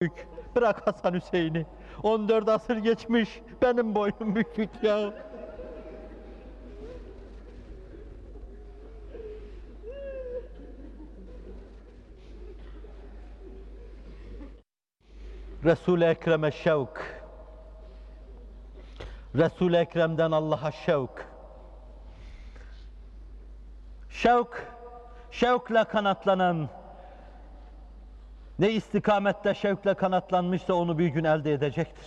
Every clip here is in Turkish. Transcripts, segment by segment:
büyük. Bırak Hasan Hüseyin'i. 14 asır geçmiş. Benim boynum bükük ya. Resul-i Ekrem'e şevk. Resul-i Ekrem'den Allah'a şevk. Şevk, şevkle kanatlanan, ne istikamette şevkle kanatlanmışsa onu bir gün elde edecektir.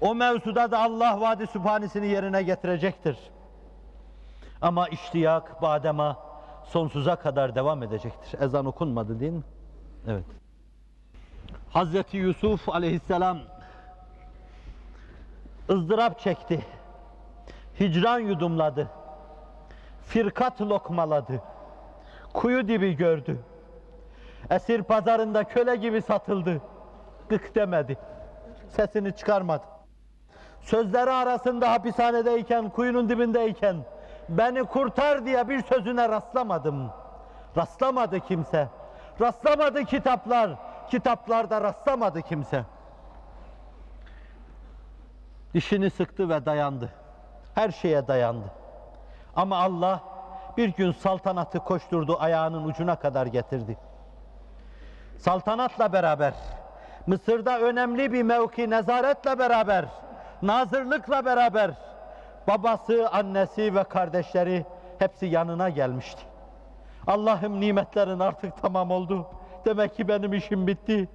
O mevzuda da Allah vaadi sübhanesini yerine getirecektir. Ama iştiyak, badema sonsuza kadar devam edecektir. Ezan okunmadı değil mi? Evet. Hazreti Yusuf aleyhisselam ızdırap çekti. Hicran yudumladı. Firkat lokmaladı. Kuyu dibi gördü. Esir pazarında köle gibi satıldı. Gık demedi. Sesini çıkarmadı. Sözleri arasında hapishanedeyken, kuyunun dibindeyken beni kurtar diye bir sözüne rastlamadım. Rastlamadı kimse. Rastlamadı kitaplar. Kitaplarda rastlamadı kimse. Dişini sıktı ve dayandı. Her şeye dayandı. Ama Allah bir gün saltanatı koşturdu ayağının ucuna kadar getirdi. Saltanatla beraber, Mısır'da önemli bir mevki nezaretle beraber, nazırlıkla beraber, babası, annesi ve kardeşleri hepsi yanına gelmişti. Allah'ım nimetlerin artık tamam oldu. Demek ki benim işim bitti.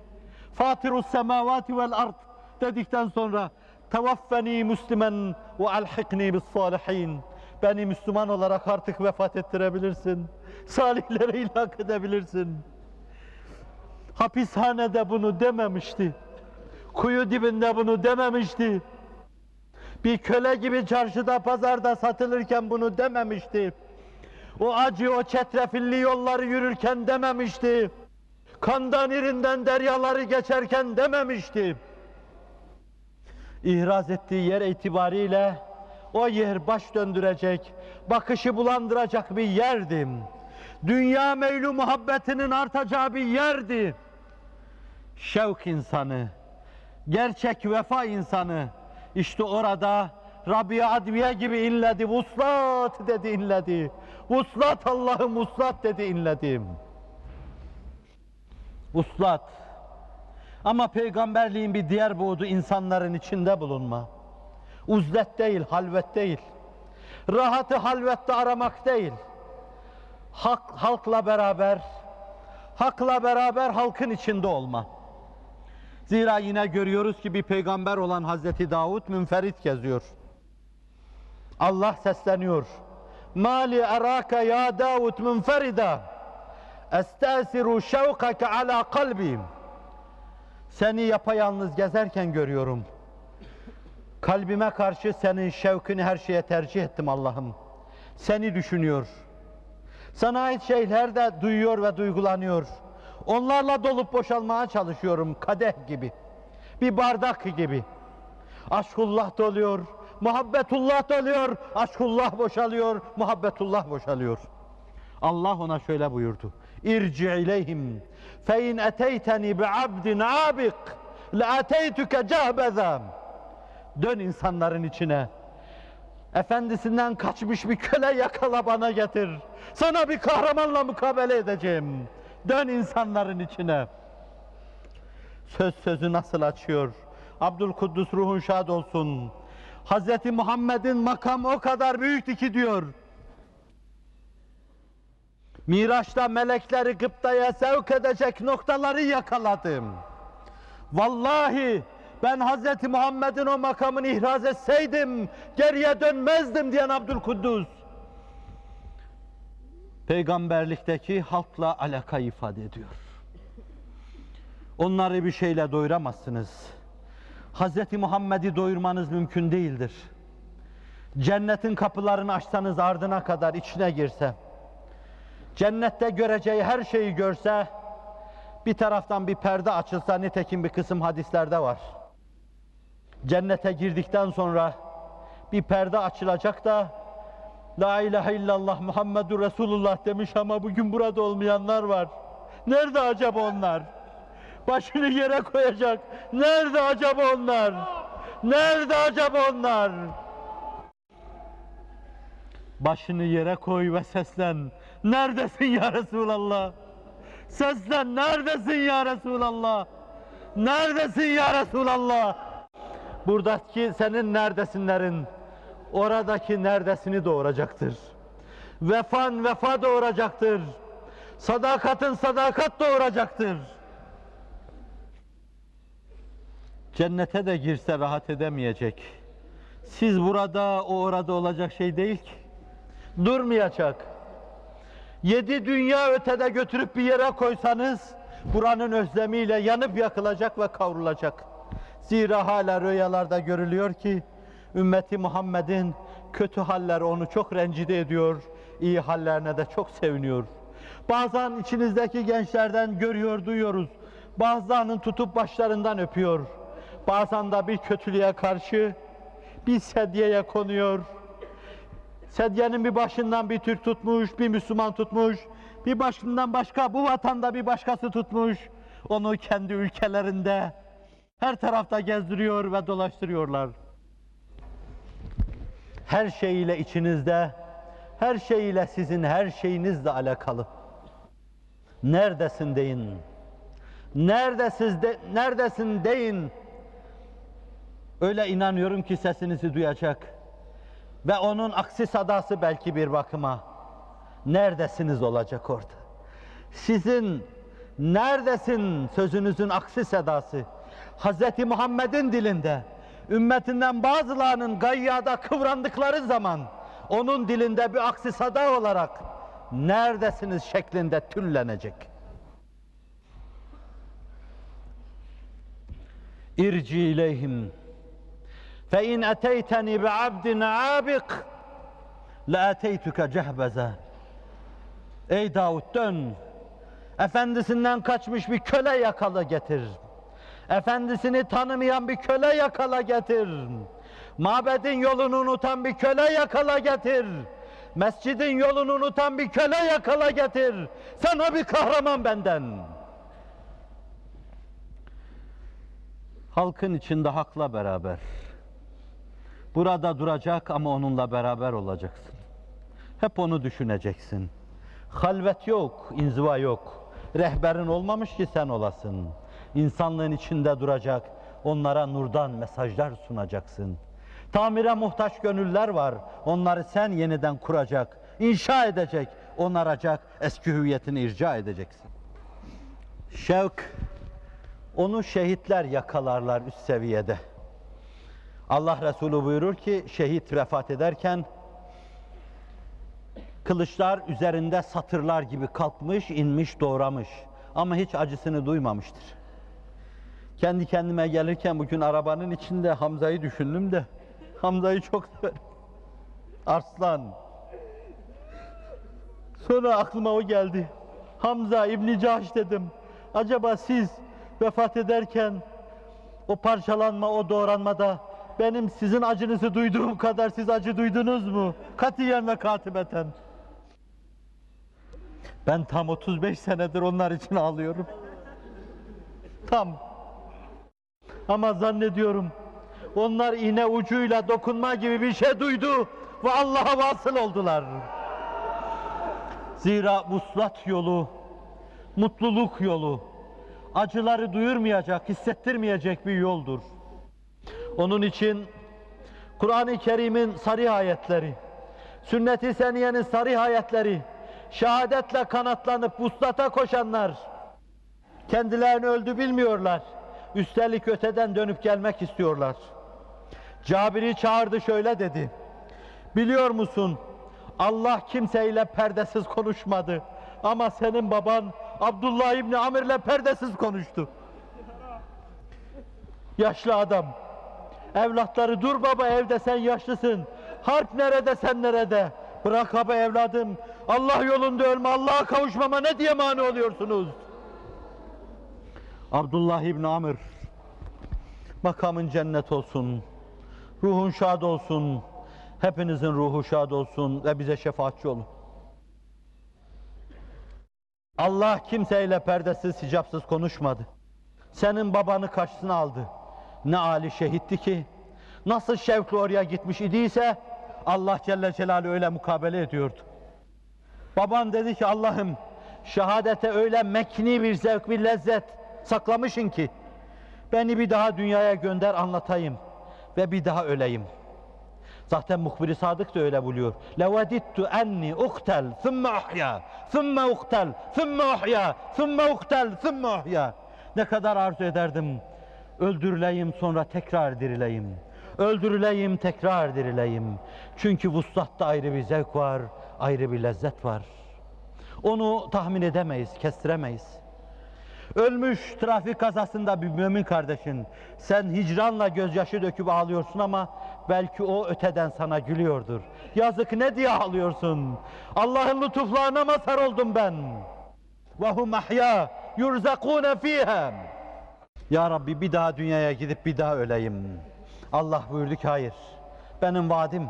Fatirus semavati vel ard dedikten sonra tevaffeni muslimen ve alhikni bis salihin. Beni Müslüman olarak artık vefat ettirebilirsin. Salihlere ilhak edebilirsin. Hapishanede bunu dememişti. Kuyu dibinde bunu dememişti. Bir köle gibi çarşıda, pazarda satılırken bunu dememişti. O acı, o çetrefilli yolları yürürken dememişti. Kandan irinden deryaları geçerken dememişti. İhraz ettiği yer itibariyle o yer baş döndürecek, bakışı bulandıracak bir yerdi. Dünya meylu muhabbetinin artacağı bir yerdi. Şevk insanı, gerçek vefa insanı, işte orada Rabia Adviye gibi inledi, vuslat dedi inledi. Vuslat Allah'ım vuslat dedi inledim. Vuslat. Ama peygamberliğin bir diğer buğdu insanların içinde bulunma. Uzlet değil, halvet değil. Rahatı halvette aramak değil. Hak, halkla beraber, hakla beraber halkın içinde olma. Zira yine görüyoruz ki bir peygamber olan Hazreti Davud münferit geziyor. Allah sesleniyor. Mali araka ya Davud münferida. Estasiru şevkake ala kalbim. Seni yapayalnız gezerken görüyorum. Kalbime karşı senin şevkini her şeye tercih ettim Allah'ım. Seni düşünüyor. Sana ait şeyler de duyuyor ve duygulanıyor. Onlarla dolup boşalmaya çalışıyorum kadeh gibi. Bir bardak gibi. Aşkullah doluyor, muhabbetullah doluyor, aşkullah boşalıyor, muhabbetullah boşalıyor. Allah ona şöyle buyurdu. İrci ileyhim fe in eteyteni bi abdin abik la ateytuke cahbezam. Dön insanların içine. Efendisinden kaçmış bir köle yakala bana getir. Sana bir kahramanla mukabele edeceğim. Dön insanların içine. Söz sözü nasıl açıyor? Abdülkuddus ruhun şad olsun. Hazreti Muhammed'in makam o kadar büyüktü ki diyor. Miraç'ta melekleri gıptaya sevk edecek noktaları yakaladım. Vallahi ben Hazreti Muhammed'in o makamını ihraz etseydim geriye dönmezdim diyen Abdülkuddus. Peygamberlikteki halkla alaka ifade ediyor. Onları bir şeyle doyuramazsınız. Hazreti Muhammed'i doyurmanız mümkün değildir. Cennetin kapılarını açsanız ardına kadar içine girse, cennette göreceği her şeyi görse, bir taraftan bir perde açılsa, nitekim bir kısım hadislerde var. Cennete girdikten sonra bir perde açılacak da, La ilahe illallah Muhammedur Resulullah demiş ama bugün burada olmayanlar var. Nerede acaba onlar? Başını yere koyacak. Nerede acaba onlar? Nerede acaba onlar? Başını yere koy ve seslen. Neredesin ya Resulallah? Seslen neredesin ya Resulallah? Neredesin ya Resulallah? Buradaki senin neredesinlerin oradaki neredesini doğuracaktır. Vefan vefa doğuracaktır. Sadakatın sadakat doğuracaktır. Cennete de girse rahat edemeyecek. Siz burada, o orada olacak şey değil ki. Durmayacak. Yedi dünya ötede götürüp bir yere koysanız, buranın özlemiyle yanıp yakılacak ve kavrulacak. Zira hala rüyalarda görülüyor ki, ümmeti Muhammed'in kötü halleri onu çok rencide ediyor, iyi hallerine de çok seviniyor. Bazen içinizdeki gençlerden görüyor, duyuyoruz. Bazılarının tutup başlarından öpüyor. Bazen de bir kötülüğe karşı bir sedyeye konuyor. Sedyenin bir başından bir Türk tutmuş, bir Müslüman tutmuş, bir başından başka, bu vatanda bir başkası tutmuş. Onu kendi ülkelerinde her tarafta gezdiriyor ve dolaştırıyorlar. Her şeyiyle içinizde, her şeyiyle sizin her şeyinizle alakalı. Neredesin deyin. Neredesin, de, neredesin deyin. Öyle inanıyorum ki sesinizi duyacak. Ve onun aksi sadası belki bir bakıma. Neredesiniz olacak orada. Sizin neredesin sözünüzün aksi sedası. Hz. Muhammed'in dilinde, ümmetinden bazılarının gayyada kıvrandıkları zaman, onun dilinde bir aksi sada olarak neredesiniz? şeklinde tüllenecek. İrci ileyhim fe in eteyteni bi abdin abik la eteytuke cehbeze. Ey Davud dön. Efendisinden kaçmış bir köle yakala getir efendisini tanımayan bir köle yakala getir mabedin yolunu unutan bir köle yakala getir mescidin yolunu unutan bir köle yakala getir sana bir kahraman benden halkın içinde hakla beraber Burada duracak ama onunla beraber olacaksın. Hep onu düşüneceksin. Halvet yok, inziva yok. Rehberin olmamış ki sen olasın. İnsanlığın içinde duracak, onlara nurdan mesajlar sunacaksın. Tamire muhtaç gönüller var. Onları sen yeniden kuracak, inşa edecek, onaracak, eski hüviyetini irca edeceksin. Şevk, onu şehitler yakalarlar üst seviyede. Allah Resulü buyurur ki şehit vefat ederken kılıçlar üzerinde satırlar gibi kalkmış, inmiş, doğramış ama hiç acısını duymamıştır. Kendi kendime gelirken bugün arabanın içinde Hamza'yı düşündüm de Hamza'yı çok. Arslan. Sonra aklıma o geldi. Hamza İbni Cahş dedim. Acaba siz vefat ederken o parçalanma, o doğranmada benim sizin acınızı duyduğum kadar siz acı duydunuz mu? Katiyen ve katibeten. Ben tam 35 senedir onlar için ağlıyorum. Tam. Ama zannediyorum onlar iğne ucuyla dokunma gibi bir şey duydu ve Allah'a vasıl oldular. Zira vuslat yolu, mutluluk yolu, acıları duyurmayacak, hissettirmeyecek bir yoldur. Onun için Kur'an-ı Kerim'in sarı ayetleri, sünnet-i seniyenin sarı ayetleri, şehadetle kanatlanıp vuslata koşanlar, kendilerini öldü bilmiyorlar. Üstelik öteden dönüp gelmek istiyorlar. Cabir'i çağırdı şöyle dedi. Biliyor musun? Allah kimseyle perdesiz konuşmadı. Ama senin baban Abdullah İbni Amir'le perdesiz konuştu. Yaşlı adam. Evlatları dur baba evde sen yaşlısın. Harp nerede sen nerede? Bırak baba evladım. Allah yolunda ölme, Allah'a kavuşmama ne diye mani oluyorsunuz? Abdullah İbni Amr. Makamın cennet olsun. Ruhun şad olsun. Hepinizin ruhu şad olsun ve bize şefaatçi olun. Allah kimseyle perdesiz, hicapsız konuşmadı. Senin babanı karşısına aldı. Ne Ali şehitti ki, nasıl şevkle oraya gitmiş idiyse, Allah Celle Celaluhu öyle mukabele ediyordu. Baban dedi ki Allah'ım şehadete öyle mekni bir zevk, bir lezzet saklamışın ki beni bir daha dünyaya gönder anlatayım ve bir daha öleyim. Zaten muhbir Sadık da öyle buluyor. Levedittu enni uktel thumma uhya thumma uktel thumma uhya thumma uktel thumma uhya ne kadar arzu ederdim öldürüleyim sonra tekrar dirileyim. Öldürüleyim tekrar dirileyim. Çünkü vuslatta ayrı bir zevk var, ayrı bir lezzet var. Onu tahmin edemeyiz, kestiremeyiz. Ölmüş trafik kazasında bir mümin kardeşin. Sen hicranla gözyaşı döküp ağlıyorsun ama belki o öteden sana gülüyordur. Yazık ne diye ağlıyorsun? Allah'ın lütuflarına mazhar oldum ben. Hum ahya yurzakune fiha. Ya Rabbi bir daha dünyaya gidip bir daha öleyim. Allah buyurdu ki hayır. Benim vaadim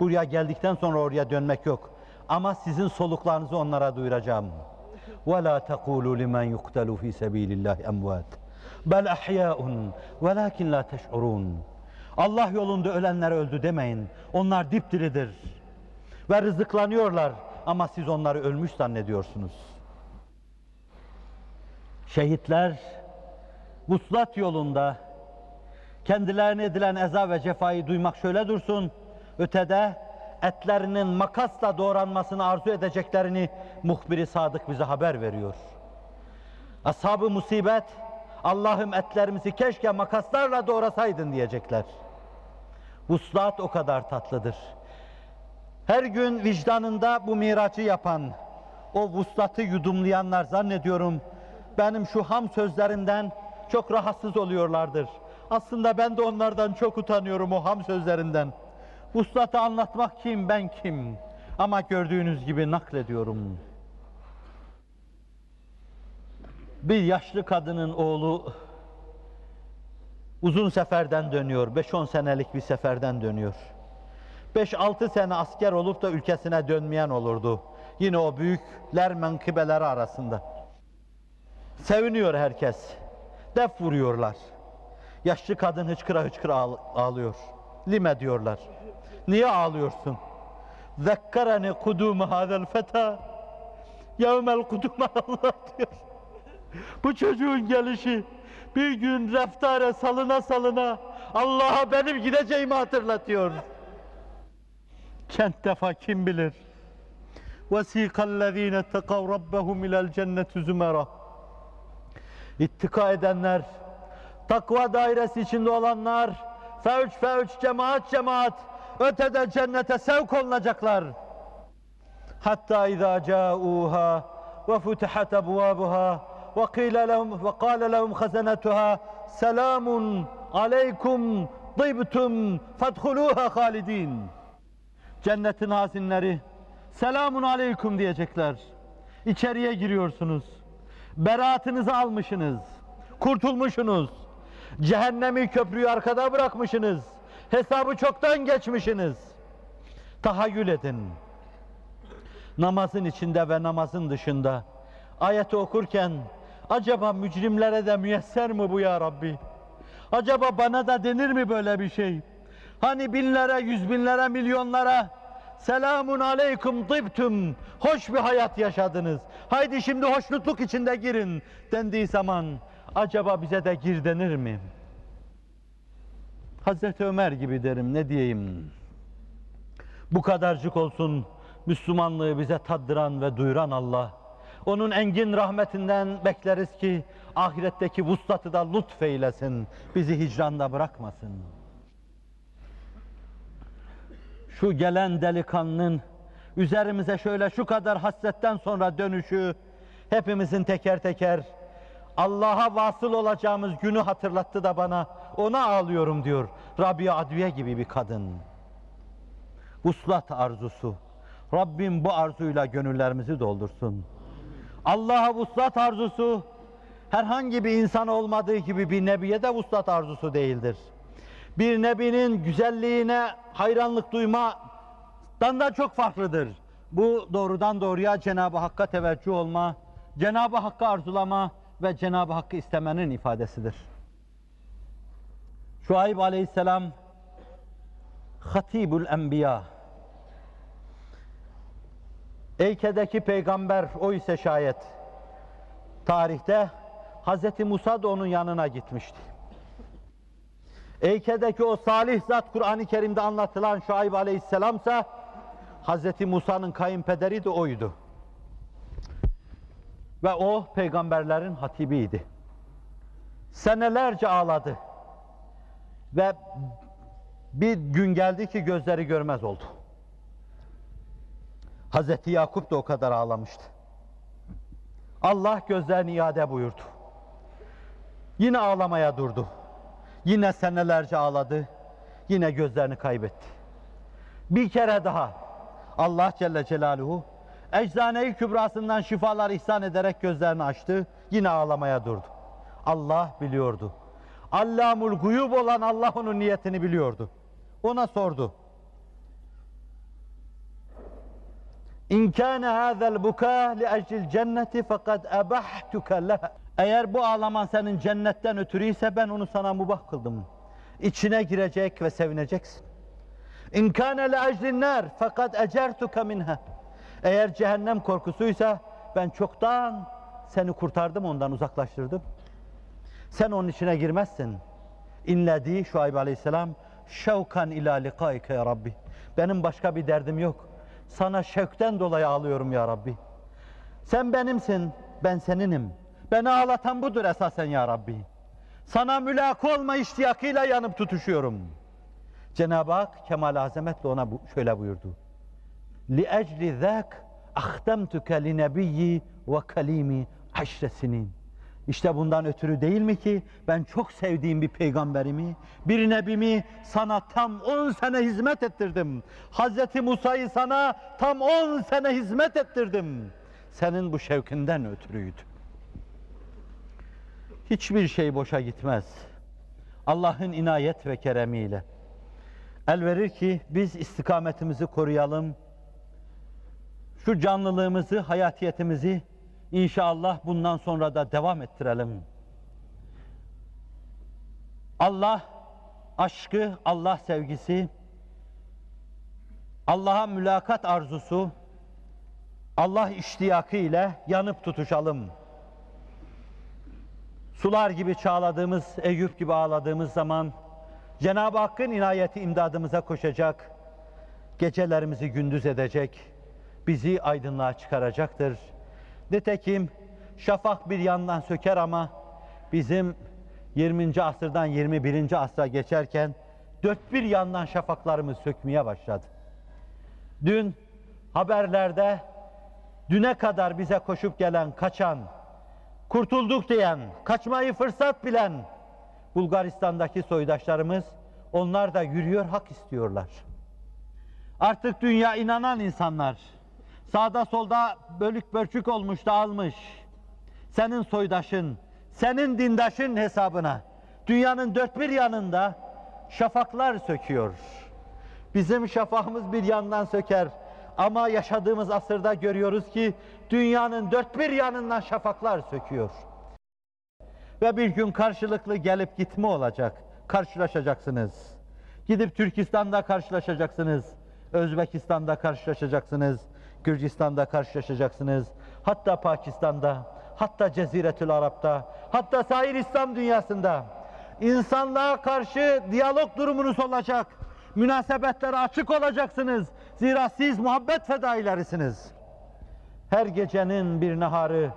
buraya geldikten sonra oraya dönmek yok. Ama sizin soluklarınızı onlara duyuracağım. ولا تقولوا لمن يقتل في سبيل الله أموات بل أحياء ولكن لا تشعرون Allah yolunda ölenler öldü demeyin. Onlar dipdiridir. Ve rızıklanıyorlar ama siz onları ölmüş zannediyorsunuz. Şehitler vuslat yolunda kendilerine edilen eza ve cefayı duymak şöyle dursun. Ötede etlerinin makasla doğranmasını arzu edeceklerini muhbiri sadık bize haber veriyor. Ashab-ı musibet, Allah'ım etlerimizi keşke makaslarla doğrasaydın diyecekler. Vuslat o kadar tatlıdır. Her gün vicdanında bu miracı yapan, o vuslatı yudumlayanlar zannediyorum benim şu ham sözlerimden çok rahatsız oluyorlardır. Aslında ben de onlardan çok utanıyorum o ham sözlerinden. Vuslatı anlatmak kim, ben kim? Ama gördüğünüz gibi naklediyorum. Bir yaşlı kadının oğlu uzun seferden dönüyor, 5-10 senelik bir seferden dönüyor. 5-6 sene asker olup da ülkesine dönmeyen olurdu. Yine o büyükler menkıbeleri arasında. Seviniyor herkes. Def vuruyorlar. Yaşlı kadın hıçkıra hıçkıra ağlıyor. Lime diyorlar. Niye ağlıyorsun? Zekkarani kudumu hadel feta. Yevmel kuduma Allah diyor. Bu çocuğun gelişi bir gün reftare salına salına Allah'a benim gideceğimi hatırlatıyor. Kent defa kim bilir? وَسِيقَ الَّذ۪ينَ اتَّقَوْ رَبَّهُمْ اِلَى الْجَنَّةِ زُمَرًا İttika edenler, takva dairesi içinde olanlar, fevç fevç, cemaat cemaat, ötede cennete sevk olunacaklar. Hatta izâ câûhâ ve futihat ebvâbuhâ ve qîle lehum ve qâle lehum hazenetühâ selamun aleykum dıybtum fedhulûhâ halidîn. Cennetin hazinleri selamun aleykum diyecekler. İçeriye giriyorsunuz. Beraatınızı almışsınız. Kurtulmuşsunuz. Cehennemi köprüyü arkada bırakmışsınız. Hesabı çoktan geçmişsiniz. Tahayyül edin. Namazın içinde ve namazın dışında ayeti okurken acaba mücrimlere de müyesser mi bu ya Rabbi? Acaba bana da denir mi böyle bir şey? Hani binlere, yüz binlere, milyonlara selamun aleyküm tıbtüm, hoş bir hayat yaşadınız. Haydi şimdi hoşnutluk içinde girin dendiği zaman acaba bize de gir denir mi? Hazreti Ömer gibi derim ne diyeyim. Bu kadarcık olsun Müslümanlığı bize taddıran ve duyuran Allah. Onun engin rahmetinden bekleriz ki ahiretteki vuslatı da lütfeylesin. Bizi hicranda bırakmasın. Şu gelen delikanlının üzerimize şöyle şu kadar hasretten sonra dönüşü hepimizin teker teker Allah'a vasıl olacağımız günü hatırlattı da bana ona ağlıyorum diyor. Rabia Adviye gibi bir kadın. Vuslat arzusu. Rabbim bu arzuyla gönüllerimizi doldursun. Allah'a vuslat arzusu herhangi bir insan olmadığı gibi bir nebiye de vuslat arzusu değildir. Bir nebinin güzelliğine hayranlık duymadan da çok farklıdır. Bu doğrudan doğruya Cenab-ı Hakk'a teveccüh olma, Cenab-ı Hakk'ı arzulama ve Cenab-ı Hakk'ı istemenin ifadesidir. Şuayb aleyhisselam Hatibül Enbiya Eyke'deki peygamber o ise şayet tarihte Hz. Musa da onun yanına gitmişti. Eyke'deki o salih zat Kur'an-ı Kerim'de anlatılan Şuayb aleyhisselamsa Hz. Musa'nın kayınpederi de oydu. Ve o peygamberlerin hatibiydi. Senelerce ağladı. Ve bir gün geldi ki gözleri görmez oldu. Hazreti Yakup da o kadar ağlamıştı. Allah gözlerini iade buyurdu. Yine ağlamaya durdu. Yine senelerce ağladı. Yine gözlerini kaybetti. Bir kere daha Allah Celle Celaluhu eczane-i kübrasından şifalar ihsan ederek gözlerini açtı. Yine ağlamaya durdu. Allah biliyordu. Allamul guyub olan Allah onun niyetini biliyordu. Ona sordu. İn kana hadzal buka li eclil cenneti fakat ebahtuka leha. Eğer bu ağlaman senin cennetten ötürü ise ben onu sana mubah kıldım. İçine girecek ve sevineceksin. İn kana li eclin nar fakat ecertuka minha. Eğer cehennem korkusuysa ben çoktan seni kurtardım ondan uzaklaştırdım. Sen onun içine girmezsin. İnledi Şuayb Aleyhisselam şevkan ila likaike ya Rabbi. Benim başka bir derdim yok. Sana şevkten dolayı ağlıyorum ya Rabbi. Sen benimsin, ben seninim. Beni ağlatan budur esasen ya Rabbi. Sana mülak olma iştiyakıyla yanıp tutuşuyorum. Cenab-ı Hak kemal azametle ona bu, şöyle buyurdu. لِأَجْلِ ذَاكَ اَخْتَمْتُكَ لِنَبِيِّ وَكَلِيمِ عَشْرَ سِنِينَ İşte bundan ötürü değil mi ki ben çok sevdiğim bir peygamberimi, bir nebimi sana tam 10 sene hizmet ettirdim. Hazreti Musa'yı sana tam 10 sene hizmet ettirdim. Senin bu şevkinden ötürüydü. Hiçbir şey boşa gitmez. Allah'ın inayet ve keremiyle. El verir ki biz istikametimizi koruyalım. şu canlılığımızı, hayatiyetimizi İnşallah bundan sonra da devam ettirelim. Allah aşkı, Allah sevgisi, Allah'a mülakat arzusu, Allah iştiyakı ile yanıp tutuşalım. Sular gibi çağladığımız, Eyüp gibi ağladığımız zaman Cenab-ı Hakk'ın inayeti imdadımıza koşacak, gecelerimizi gündüz edecek, bizi aydınlığa çıkaracaktır. Nitekim şafak bir yandan söker ama bizim 20. asırdan 21. asra geçerken dört bir yandan şafaklarımız sökmeye başladı. Dün haberlerde düne kadar bize koşup gelen, kaçan, kurtulduk diyen, kaçmayı fırsat bilen Bulgaristan'daki soydaşlarımız onlar da yürüyor, hak istiyorlar. Artık dünya inanan insanlar, Sağda solda bölük pörçük olmuş, dağılmış. Senin soydaşın, senin dindaşın hesabına dünyanın dört bir yanında şafaklar söküyor. Bizim şafağımız bir yandan söker ama yaşadığımız asırda görüyoruz ki dünyanın dört bir yanından şafaklar söküyor. Ve bir gün karşılıklı gelip gitme olacak. Karşılaşacaksınız. Gidip Türkistan'da karşılaşacaksınız. Özbekistan'da karşılaşacaksınız. Gürcistan'da karşılaşacaksınız. Hatta Pakistan'da, hatta Ceziretül Arap'ta, hatta sair İslam dünyasında insanlığa karşı diyalog durumunuz olacak. Münasebetlere açık olacaksınız. Zira siz muhabbet fedailerisiniz. Her gecenin bir naharı,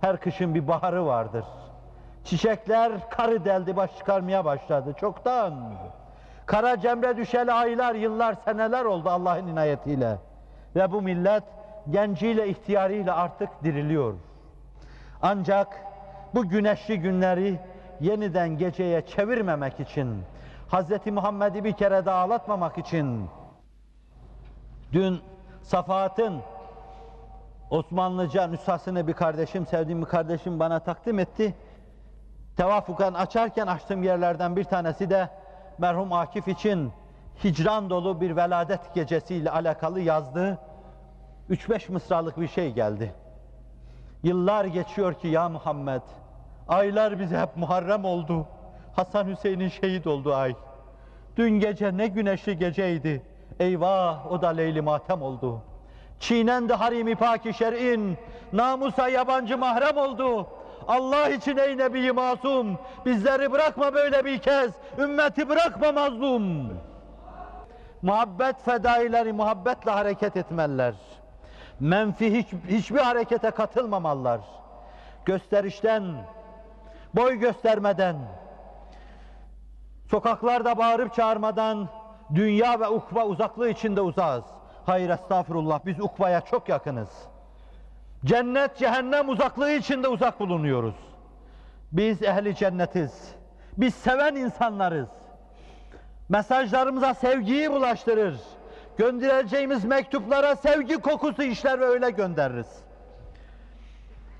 her kışın bir baharı vardır. Çiçekler karı deldi baş çıkarmaya başladı çoktan. Kara cemre düşeli aylar, yıllar, seneler oldu Allah'ın inayetiyle. Ve bu millet genciyle, ihtiyarıyla artık diriliyor. Ancak bu güneşli günleri yeniden geceye çevirmemek için, Hz. Muhammed'i bir kere daha ağlatmamak için, dün Safahat'ın Osmanlıca nüshasını bir kardeşim, sevdiğim bir kardeşim bana takdim etti. Tevafukan açarken açtığım yerlerden bir tanesi de merhum Akif için hicran dolu bir veladet gecesiyle alakalı yazdığı 3-5 mısralık bir şey geldi. Yıllar geçiyor ki ya Muhammed Aylar bize hep Muharrem oldu. Hasan Hüseyin'in şehit olduğu ay. Dün gece ne güneşli geceydi. Eyvah o da leyli matem oldu. Çiğnendi harimi paki şer'in. Namusa yabancı mahrem oldu. Allah için ey Nebi masum. Bizleri bırakma böyle bir kez. Ümmeti bırakma mazlum. Muhabbet fedaileri muhabbetle hareket etmeliler. Menfi hiç, hiçbir harekete katılmamalılar. Gösterişten, boy göstermeden, sokaklarda bağırıp çağırmadan dünya ve ukba uzaklığı içinde uzağız. Hayır estağfurullah biz ukbaya çok yakınız. Cennet cehennem uzaklığı içinde uzak bulunuyoruz. Biz ehli cennetiz. Biz seven insanlarız. Mesajlarımıza sevgiyi bulaştırır. Göndereceğimiz mektuplara sevgi kokusu işler ve öyle göndeririz.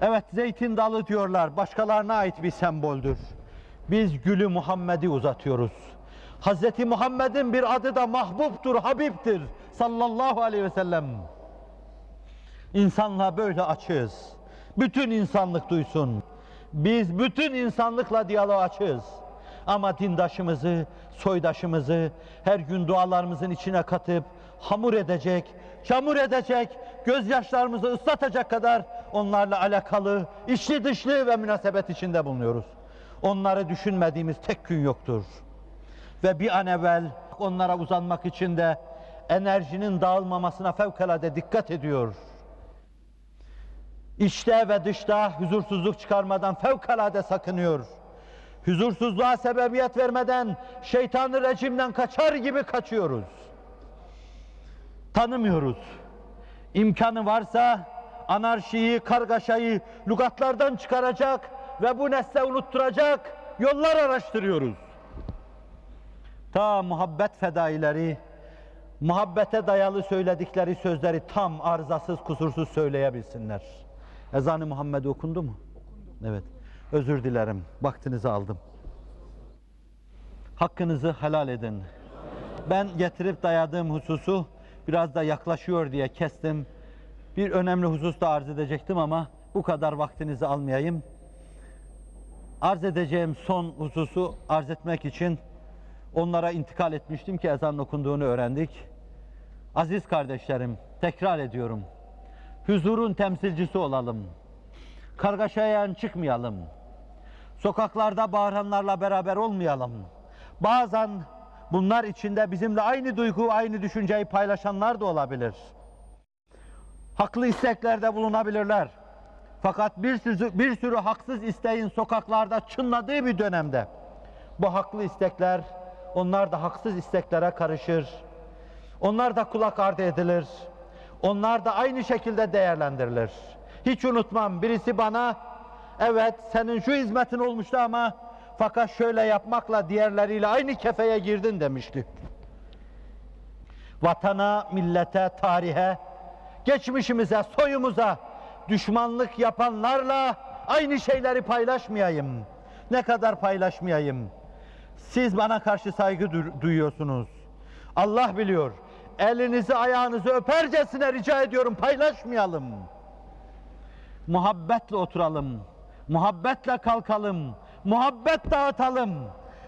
Evet zeytin dalı diyorlar başkalarına ait bir semboldür. Biz gülü Muhammed'i uzatıyoruz. Hazreti Muhammed'in bir adı da mahbubtur, habibtir sallallahu aleyhi ve sellem. İnsanla böyle açığız. Bütün insanlık duysun. Biz bütün insanlıkla diyalog açığız. Ama dindaşımızı, soydaşımızı her gün dualarımızın içine katıp hamur edecek, çamur edecek, gözyaşlarımızı ıslatacak kadar onlarla alakalı, içli dışlı ve münasebet içinde bulunuyoruz. Onları düşünmediğimiz tek gün yoktur. Ve bir an evvel onlara uzanmak için de enerjinin dağılmamasına fevkalade dikkat ediyor. İçte ve dışta huzursuzluk çıkarmadan fevkalade sakınıyor. Huzursuzluğa sebebiyet vermeden şeytanı rejimden kaçar gibi kaçıyoruz. Tanımıyoruz. İmkanı varsa anarşiyi, kargaşayı lügatlardan çıkaracak ve bu nesle unutturacak yollar araştırıyoruz. Ta muhabbet fedaileri, muhabbete dayalı söyledikleri sözleri tam arızasız, kusursuz söyleyebilsinler. Ezan-ı Muhammed okundu mu? Evet. Özür dilerim. Vaktinizi aldım. Hakkınızı helal edin. Ben getirip dayadığım hususu biraz da yaklaşıyor diye kestim. Bir önemli husus da arz edecektim ama bu kadar vaktinizi almayayım. Arz edeceğim son hususu arz etmek için onlara intikal etmiştim ki ezan okunduğunu öğrendik. Aziz kardeşlerim, tekrar ediyorum. Huzurun temsilcisi olalım. Kargaşaya çıkmayalım. Sokaklarda bağıranlarla beraber olmayalım. Bazen bunlar içinde bizimle aynı duygu, aynı düşünceyi paylaşanlar da olabilir. Haklı isteklerde bulunabilirler. Fakat bir sürü, bir sürü haksız isteğin sokaklarda çınladığı bir dönemde bu haklı istekler, onlar da haksız isteklere karışır. Onlar da kulak ardı edilir. Onlar da aynı şekilde değerlendirilir. Hiç unutmam birisi bana evet senin şu hizmetin olmuştu ama fakat şöyle yapmakla diğerleriyle aynı kefeye girdin demişti. Vatana, millete, tarihe, geçmişimize, soyumuza düşmanlık yapanlarla aynı şeyleri paylaşmayayım. Ne kadar paylaşmayayım. Siz bana karşı saygı du- duyuyorsunuz. Allah biliyor. Elinizi ayağınızı öpercesine rica ediyorum paylaşmayalım. Muhabbetle oturalım. Muhabbetle kalkalım. Muhabbet dağıtalım.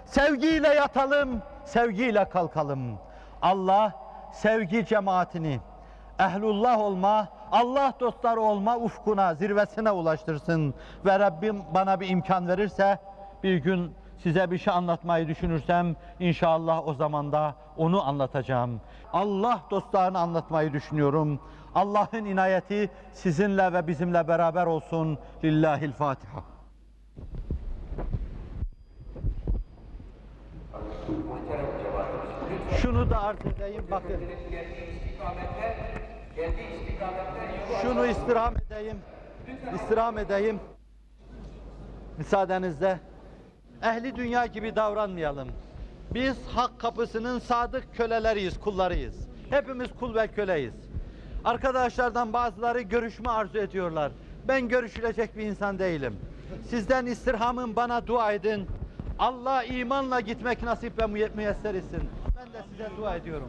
Sevgiyle yatalım. Sevgiyle kalkalım. Allah sevgi cemaatini ehlullah olma, Allah dostları olma ufkuna, zirvesine ulaştırsın. Ve Rabbim bana bir imkan verirse bir gün size bir şey anlatmayı düşünürsem inşallah o zaman da onu anlatacağım. Allah dostlarını anlatmayı düşünüyorum. Allah'ın inayeti sizinle ve bizimle beraber olsun. Lillahil Fatiha. Şunu da arz edeyim bakın. Şunu istirham edeyim. İstirham edeyim. Müsaadenizle. Ehli dünya gibi davranmayalım. Biz hak kapısının sadık köleleriyiz, kullarıyız. Hepimiz kul ve köleyiz. Arkadaşlardan bazıları görüşme arzu ediyorlar. Ben görüşülecek bir insan değilim. Sizden istirhamım bana dua edin. Allah imanla gitmek nasip ve müye- müyesser etsin. Ben de size dua ediyorum.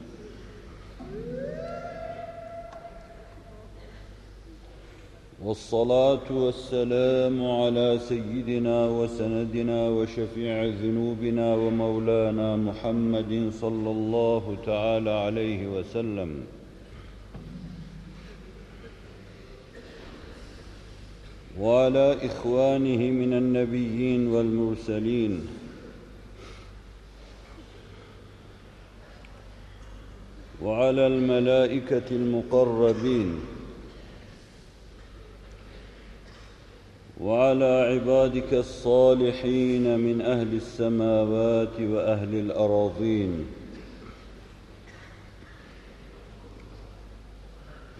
والصلاة والسلام على سيدنا وسندنا وشفيع ذنوبنا ومولانا محمد صلى الله تعالى عليه وسلم. وعلى إخوانه من النبيين والمرسلين. وعلى الملائكة المقربين. وعلى عبادك الصالحين من أهل السماوات وأهل الأراضين.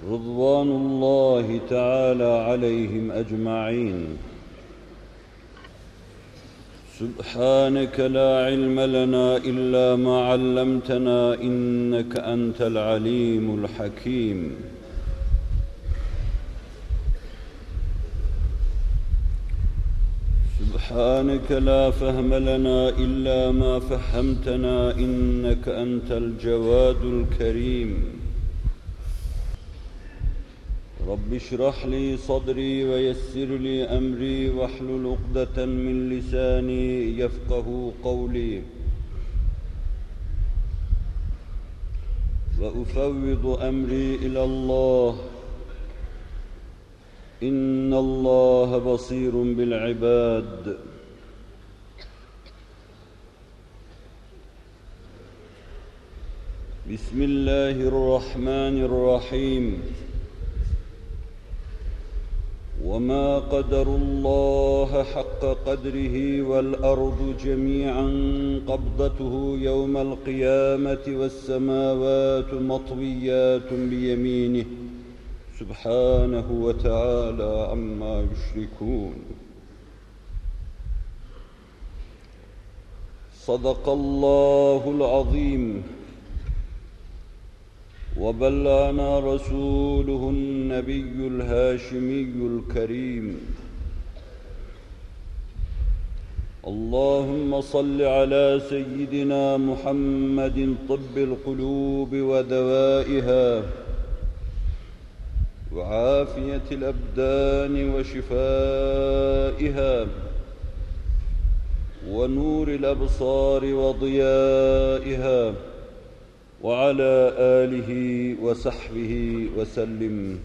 رضوان الله تعالى عليهم أجمعين. سبحانك لا علم لنا إلا ما علمتنا إنك أنت العليم الحكيم. سبحانك لا فهم لنا إلا ما فهمتنا إنك أنت الجواد الكريم. رب اشرح لي صدري ويسر لي أمري واحلل عقدة من لساني يفقه قولي. وأفوض أمري إلى الله. إن الله بصير بالعباد. بسم الله الرحمن الرحيم. وما قدر الله حق قدره والأرض جميعا قبضته يوم القيامة والسماوات مطويات بيمينه. سبحانه وتعالى عما يشركون. صدق الله العظيم. وبلغنا رسوله النبي الهاشمي الكريم. اللهم صل على سيدنا محمد طب القلوب ودوائها. وعافية الأبدان وشفائها ونور الأبصار وضيائها وعلى آله وصحبه وسلم.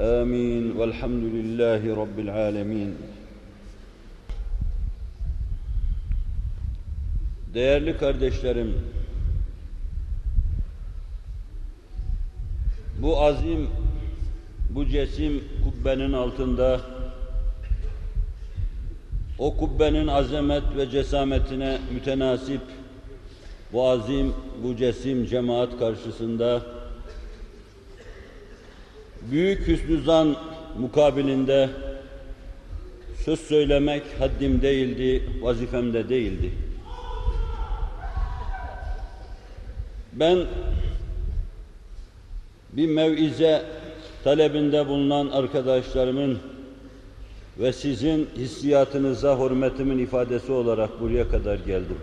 آمين. والحمد لله رب العالمين. Değerli kardeşlerim, bu azim, bu cesim kubbenin altında o kubbenin azamet ve cesametine mütenasip bu azim, bu cesim cemaat karşısında büyük hüsnü zan mukabilinde söz söylemek haddim değildi, vazifemde değildi. Ben bir mevize talebinde bulunan arkadaşlarımın ve sizin hissiyatınıza hürmetimin ifadesi olarak buraya kadar geldim.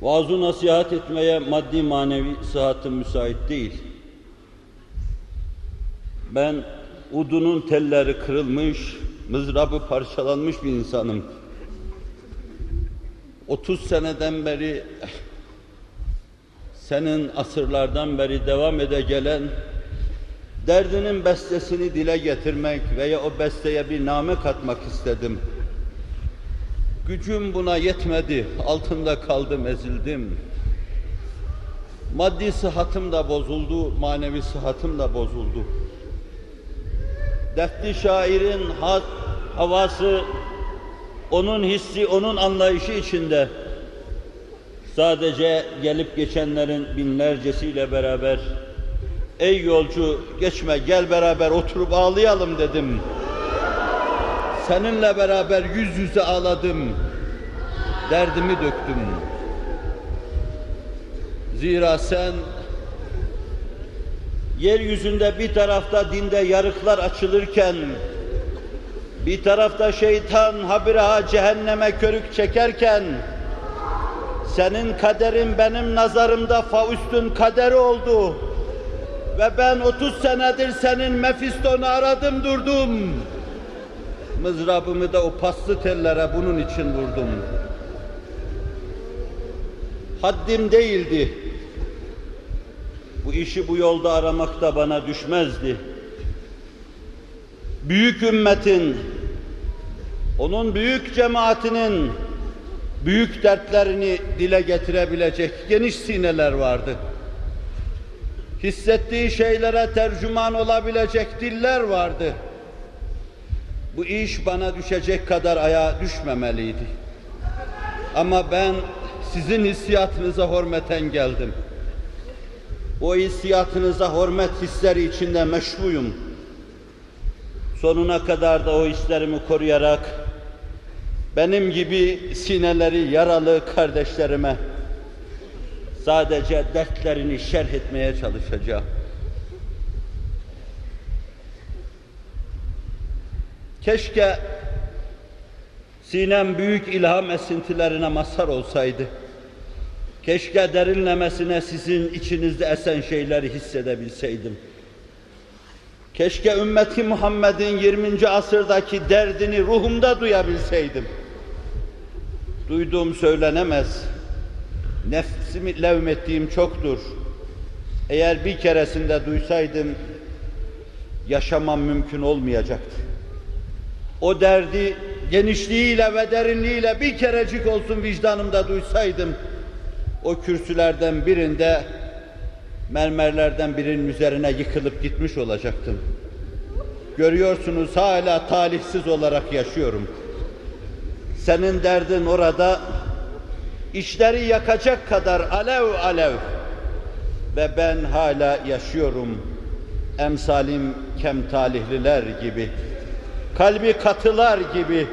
Vaaz-ı nasihat etmeye maddi manevi sıhhatım müsait değil. Ben udunun telleri kırılmış, mızrabı parçalanmış bir insanım. 30 seneden beri senin asırlardan beri devam ede gelen derdinin bestesini dile getirmek veya o besteye bir name katmak istedim. Gücüm buna yetmedi, altında kaldım, ezildim. Maddi sıhhatım da bozuldu, manevi sıhhatım da bozuldu. Dertli şairin hat, havası, onun hissi, onun anlayışı içinde sadece gelip geçenlerin binlercesiyle beraber ey yolcu geçme gel beraber oturup ağlayalım dedim. Seninle beraber yüz yüze ağladım. Derdimi döktüm. Zira sen yeryüzünde bir tarafta dinde yarıklar açılırken bir tarafta şeytan habire cehenneme körük çekerken senin kaderin benim nazarımda Faust'un kaderi oldu. Ve ben 30 senedir senin Mefiston'u aradım durdum. Mızrabımı da o paslı tellere bunun için vurdum. Haddim değildi. Bu işi bu yolda aramak da bana düşmezdi. Büyük ümmetin, onun büyük cemaatinin büyük dertlerini dile getirebilecek geniş sineler vardı. Hissettiği şeylere tercüman olabilecek diller vardı. Bu iş bana düşecek kadar ayağa düşmemeliydi. Ama ben sizin hissiyatınıza hürmeten geldim. O hissiyatınıza hürmet hisleri içinde meşruyum. Sonuna kadar da o hislerimi koruyarak benim gibi sineleri yaralı kardeşlerime sadece dertlerini şerh etmeye çalışacağım. Keşke sinem büyük ilham esintilerine mazhar olsaydı. Keşke derinlemesine sizin içinizde esen şeyleri hissedebilseydim. Keşke ümmeti Muhammed'in 20. asırdaki derdini ruhumda duyabilseydim. Duyduğum söylenemez. Nefsimi levmettiğim çoktur. Eğer bir keresinde duysaydım yaşamam mümkün olmayacaktı. O derdi genişliğiyle ve derinliğiyle bir kerecik olsun vicdanımda duysaydım o kürsülerden birinde mermerlerden birinin üzerine yıkılıp gitmiş olacaktım. Görüyorsunuz hala talihsiz olarak yaşıyorum. Senin derdin orada işleri yakacak kadar alev alev ve ben hala yaşıyorum. Emsalim kem talihliler gibi, kalbi katılar gibi,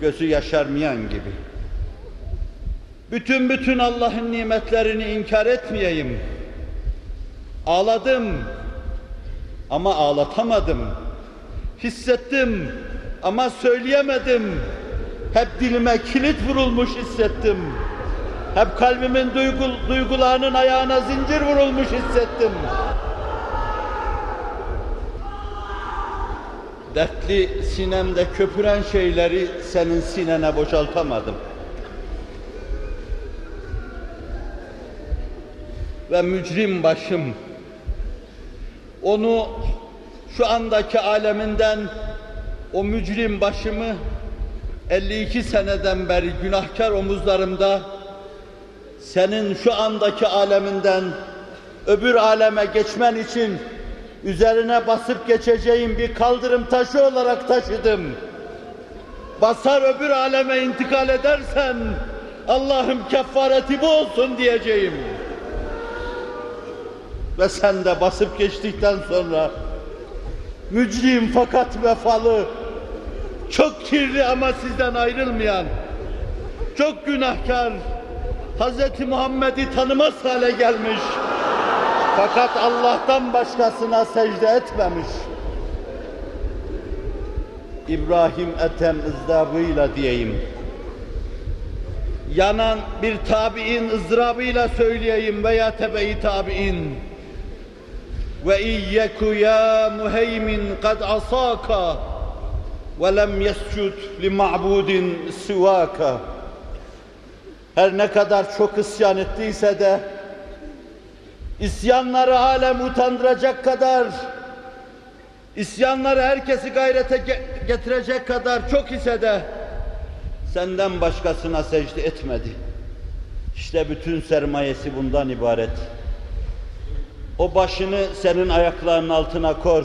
gözü yaşarmayan gibi. Bütün bütün Allah'ın nimetlerini inkar etmeyeyim. Ağladım ama ağlatamadım. Hissettim ama söyleyemedim. Hep dilime kilit vurulmuş hissettim. Hep kalbimin duygu, duygularının ayağına zincir vurulmuş hissettim. Dertli sinemde köpüren şeyleri senin sinene boşaltamadım. Ve mücrim başım onu şu andaki aleminden o mücrim başımı 52 seneden beri günahkar omuzlarımda senin şu andaki aleminden öbür aleme geçmen için üzerine basıp geçeceğim bir kaldırım taşı olarak taşıdım. Basar öbür aleme intikal edersen Allah'ım kefareti bu olsun diyeceğim. Ve sen de basıp geçtikten sonra mücrim fakat vefalı, çok kirli ama sizden ayrılmayan, çok günahkar, Hz. Muhammed'i tanımaz hale gelmiş. Fakat Allah'tan başkasına secde etmemiş. İbrahim Ethem ızdabıyla diyeyim. Yanan bir tabi'in ızdırabıyla söyleyeyim veya tebe-i tabi'in. Ve iyyeku ya muheymin kad asaka yescud li ma'budin sivaka. Her ne kadar çok isyan ettiyse de isyanları alem utandıracak kadar isyanları herkesi gayrete getirecek kadar çok ise de senden başkasına secde etmedi. İşte bütün sermayesi bundan ibaret. O başını senin ayaklarının altına kor.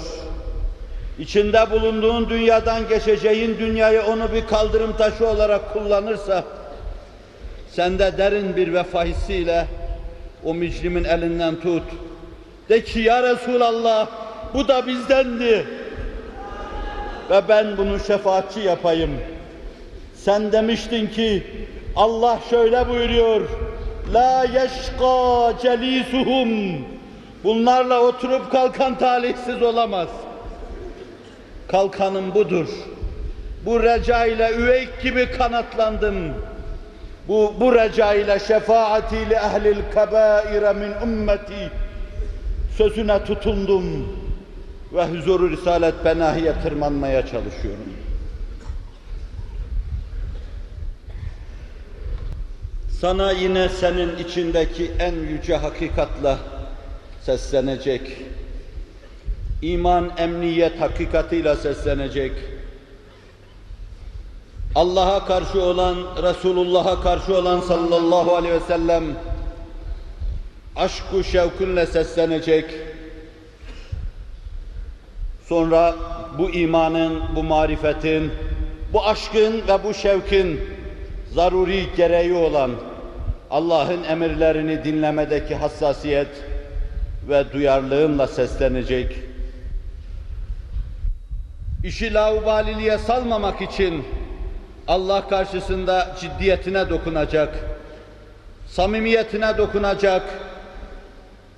İçinde bulunduğun dünyadan geçeceğin dünyayı onu bir kaldırım taşı olarak kullanırsa, sen de derin bir vefa hissiyle o mücrimin elinden tut. De ki ya Resulallah bu da bizdendi. Ve ben bunu şefaatçi yapayım. Sen demiştin ki Allah şöyle buyuruyor. La yeşka celisuhum. Bunlarla oturup kalkan talihsiz olamaz. Kalkanım budur. Bu reca ile üveyk gibi kanatlandım. Bu, bu reca ile şefaati li ehlil kebaire min ümmeti sözüne tutundum ve huzuru Risalet Benahi'ye tırmanmaya çalışıyorum. Sana yine senin içindeki en yüce hakikatla seslenecek. İman, emniyet hakikatiyle seslenecek. Allah'a karşı olan, Resulullah'a karşı olan sallallahu aleyhi ve sellem aşk-ı şevkunle seslenecek. Sonra bu imanın, bu marifetin, bu aşkın ve bu şevkin zaruri gereği olan Allah'ın emirlerini dinlemedeki hassasiyet ve duyarlılığınla seslenecek. İşi laubaliliğe salmamak için Allah karşısında ciddiyetine dokunacak, samimiyetine dokunacak,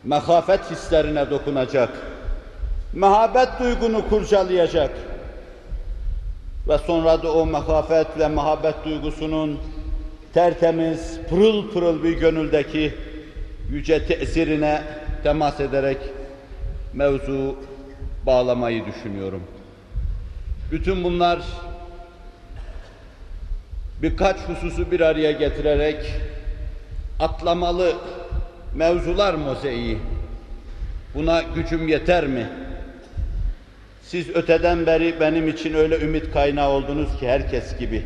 mehafet hislerine dokunacak, mehabet duygunu kurcalayacak ve sonra da o mehafet ve mehabet duygusunun tertemiz, pırıl pırıl bir gönüldeki yüce tesirine temas ederek mevzu bağlamayı düşünüyorum. Bütün bunlar birkaç hususu bir araya getirerek atlamalı mevzular mozaiği. Buna gücüm yeter mi? Siz öteden beri benim için öyle ümit kaynağı oldunuz ki herkes gibi.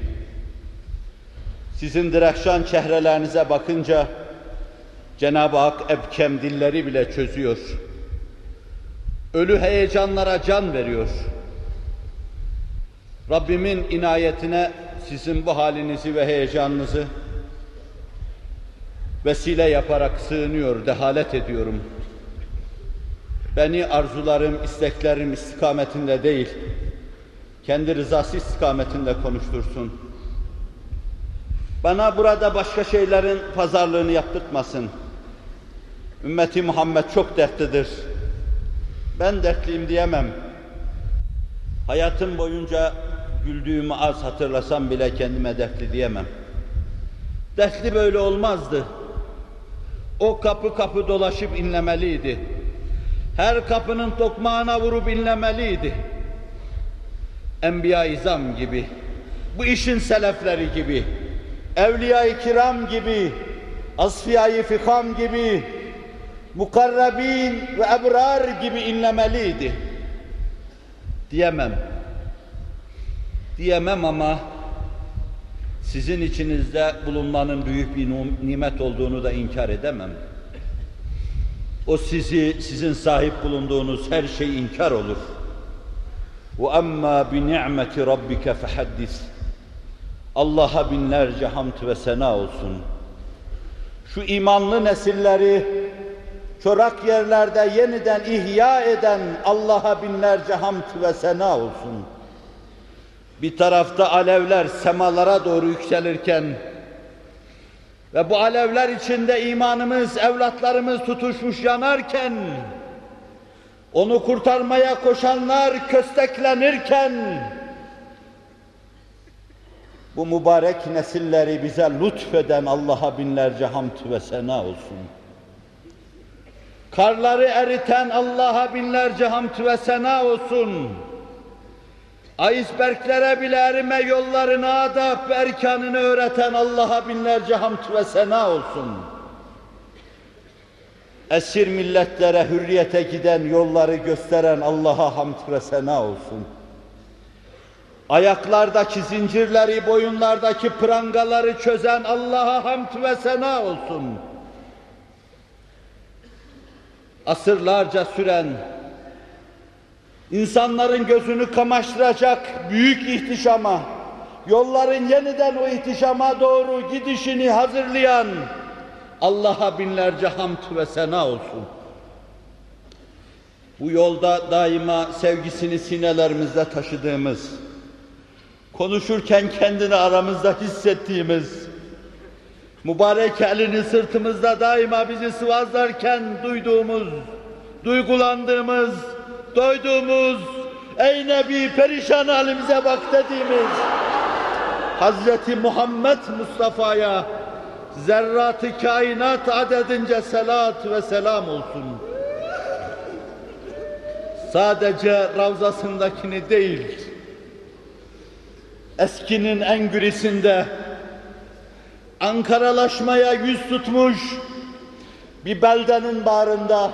Sizin direkşan çehrelerinize bakınca Cenab-ı Hak ebkem dilleri bile çözüyor. Ölü heyecanlara can veriyor. Rabbimin inayetine sizin bu halinizi ve heyecanınızı vesile yaparak sığınıyor, dehalet ediyorum. Beni arzularım, isteklerim istikametinde değil, kendi rızası istikametinde konuştursun. Bana burada başka şeylerin pazarlığını yaptırtmasın. Ümmeti Muhammed çok dertlidir. Ben dertliyim diyemem. Hayatım boyunca güldüğümü az hatırlasam bile kendime dertli diyemem. Dertli böyle olmazdı. O kapı kapı dolaşıp inlemeliydi. Her kapının tokmağına vurup inlemeliydi. Enbiya-i İzam gibi, bu işin selefleri gibi, Evliya-i Kiram gibi, Asfiya-i Fikam gibi, mukarrabin ve ebrar gibi inlemeliydi. Diyemem Diyemem ama sizin içinizde bulunmanın büyük bir nimet olduğunu da inkar edemem. O sizi, sizin sahip bulunduğunuz her şey inkar olur. وَأَمَّا بِنِعْمَةِ رَبِّكَ فَحَدِّثْ Allah'a binlerce hamd ve sena olsun. Şu imanlı nesilleri çorak yerlerde yeniden ihya eden Allah'a binlerce hamd ve sena olsun. Bir tarafta alevler semalara doğru yükselirken ve bu alevler içinde imanımız, evlatlarımız tutuşmuş yanarken, onu kurtarmaya koşanlar kösteklenirken, bu mübarek nesilleri bize lütfeden Allah'a binlerce hamd ve sena olsun. Karları eriten Allah'a binlerce hamd ve sena olsun. Iceberglere bile erime yollarını adab ve erkanını öğreten Allah'a binlerce hamd ve sena olsun. Esir milletlere hürriyete giden yolları gösteren Allah'a hamd ve sena olsun. Ayaklardaki zincirleri, boyunlardaki prangaları çözen Allah'a hamd ve sena olsun. Asırlarca süren insanların gözünü kamaştıracak büyük ihtişama, yolların yeniden o ihtişama doğru gidişini hazırlayan Allah'a binlerce hamd ve sena olsun. Bu yolda daima sevgisini sinelerimizde taşıdığımız, konuşurken kendini aramızda hissettiğimiz, mübarek elini sırtımızda daima bizi sıvazlarken duyduğumuz, duygulandığımız, doyduğumuz, ey Nebi perişan halimize bak dediğimiz Hazreti Muhammed Mustafa'ya zerratı kainat adedince selat ve selam olsun. Sadece ravzasındakini değil, eskinin en gürisinde Ankaralaşmaya yüz tutmuş bir beldenin bağrında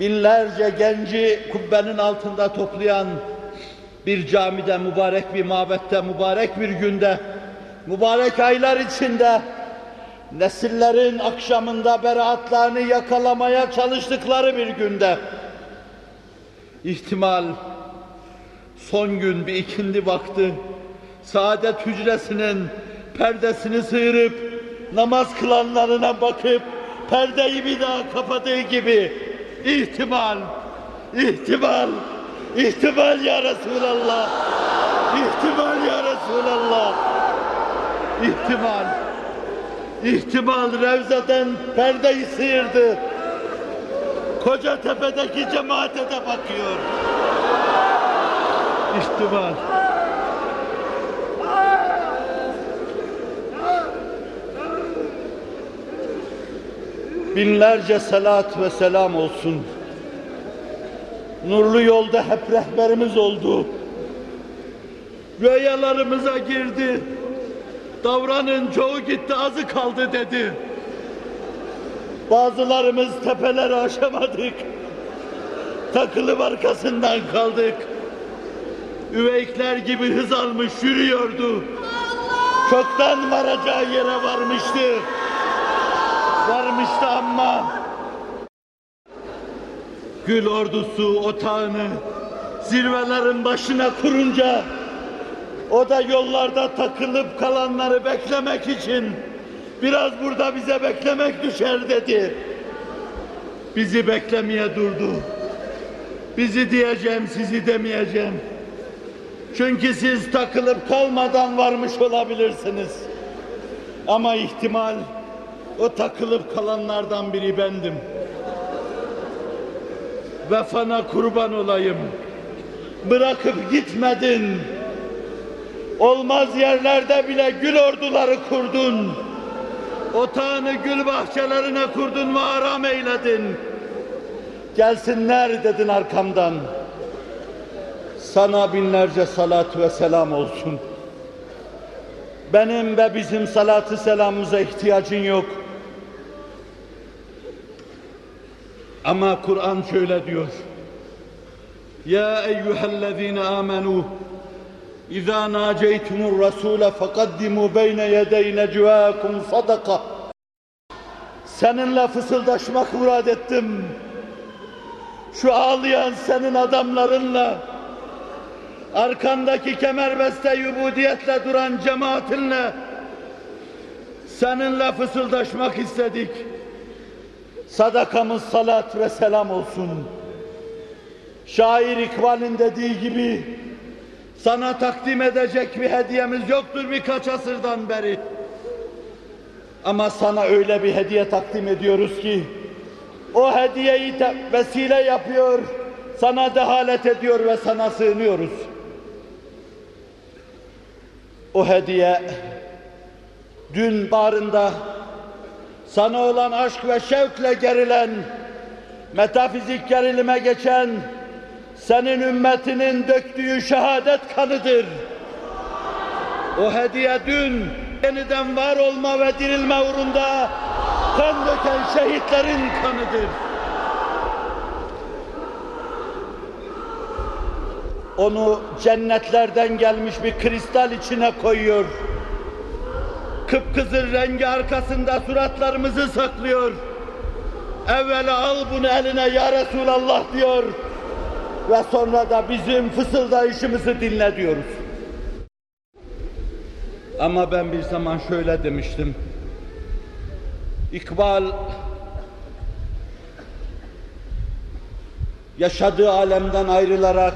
binlerce genci kubbenin altında toplayan bir camide, mübarek bir mabette, mübarek bir günde, mübarek aylar içinde nesillerin akşamında beraatlarını yakalamaya çalıştıkları bir günde ihtimal son gün bir ikindi vakti saadet hücresinin perdesini sıyırıp namaz kılanlarına bakıp perdeyi bir daha kapadığı gibi ihtimal, ihtimal, ihtimal ya Resulallah. İhtimal ya Resulallah. İhtimal. İhtimal Revza'dan perdeyi sıyırdı. Koca tepedeki cemaate de bakıyor. İhtimal. Binlerce salat ve selam olsun. Nurlu yolda hep rehberimiz oldu. Rüyalarımıza girdi. Davranın çoğu gitti azı kaldı dedi. Bazılarımız tepeleri aşamadık. Takılıp arkasından kaldık. Üveykler gibi hız almış yürüyordu. Çoktan varacağı yere varmıştı. Varmıştı ama Gül ordusu otağını zirvelerin başına kurunca o da yollarda takılıp kalanları beklemek için biraz burada bize beklemek düşer dedi. Bizi beklemeye durdu. Bizi diyeceğim, sizi demeyeceğim. Çünkü siz takılıp kalmadan varmış olabilirsiniz. Ama ihtimal o takılıp kalanlardan biri bendim. Vefana kurban olayım. Bırakıp gitmedin. Olmaz yerlerde bile gül orduları kurdun. Otağını gül bahçelerine kurdun ve aram eyledin. Gelsinler dedin arkamdan. Sana binlerce salat ve selam olsun. Benim ve bizim salatı selamımıza ihtiyacın yok. Ama Kur'an şöyle diyor. Ya eyyühellezine amenu İzâ nâceytumur rasûle fekaddimû beyne yedey necvâkum sadaka Seninle fısıldaşmak murad ettim. Şu ağlayan senin adamlarınla arkandaki kemerbeste yubudiyetle duran cemaatinle seninle fısıldaşmak istedik. Sadakamız salat ve selam olsun. Şair İkbal'in dediği gibi sana takdim edecek bir hediyemiz yoktur birkaç asırdan beri. Ama sana öyle bir hediye takdim ediyoruz ki o hediyeyi vesile yapıyor, sana dehalet ediyor ve sana sığınıyoruz. O hediye dün barında sana olan aşk ve şevkle gerilen, metafizik gerilime geçen, senin ümmetinin döktüğü şehadet kanıdır. O hediye dün yeniden var olma ve dirilme uğrunda kan döken şehitlerin kanıdır. Onu cennetlerden gelmiş bir kristal içine koyuyor. Kıpkızıl rengi arkasında suratlarımızı saklıyor. Evvela al bunu eline ya Resulallah diyor. Ve sonra da bizim fısıldayışımızı dinle diyoruz. Ama ben bir zaman şöyle demiştim. İkbal yaşadığı alemden ayrılarak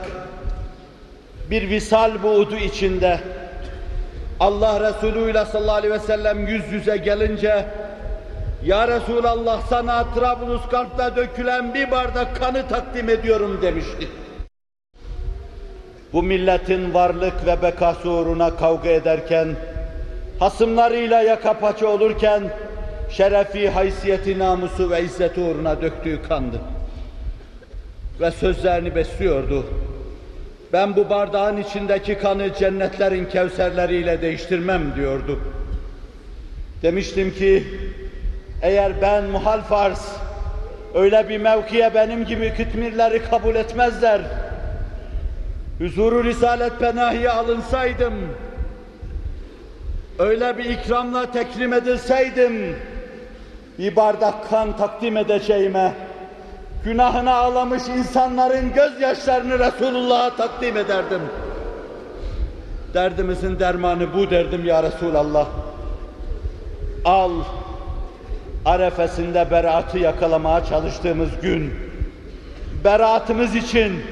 bir visal buğdu içinde Allah Resulü ile sallallahu aleyhi ve sellem yüz yüze gelince Ya Resulallah sana Trablusgarp'ta dökülen bir bardak kanı takdim ediyorum demişti. Bu milletin varlık ve bekası uğruna kavga ederken, hasımlarıyla yaka paça olurken, şerefi, haysiyeti, namusu ve izzeti uğruna döktüğü kandı. Ve sözlerini besliyordu. Ben bu bardağın içindeki kanı cennetlerin kevserleriyle değiştirmem diyordu. Demiştim ki, eğer ben muhal farz, öyle bir mevkiye benim gibi kütmirleri kabul etmezler, huzuru Risalet Penahi'ye alınsaydım, öyle bir ikramla tekrim edilseydim, bir bardak kan takdim edeceğime, günahına ağlamış insanların gözyaşlarını Resulullah'a takdim ederdim. Derdimizin dermanı bu derdim ya Resulallah. Al, arefesinde beraatı yakalamaya çalıştığımız gün, beraatımız için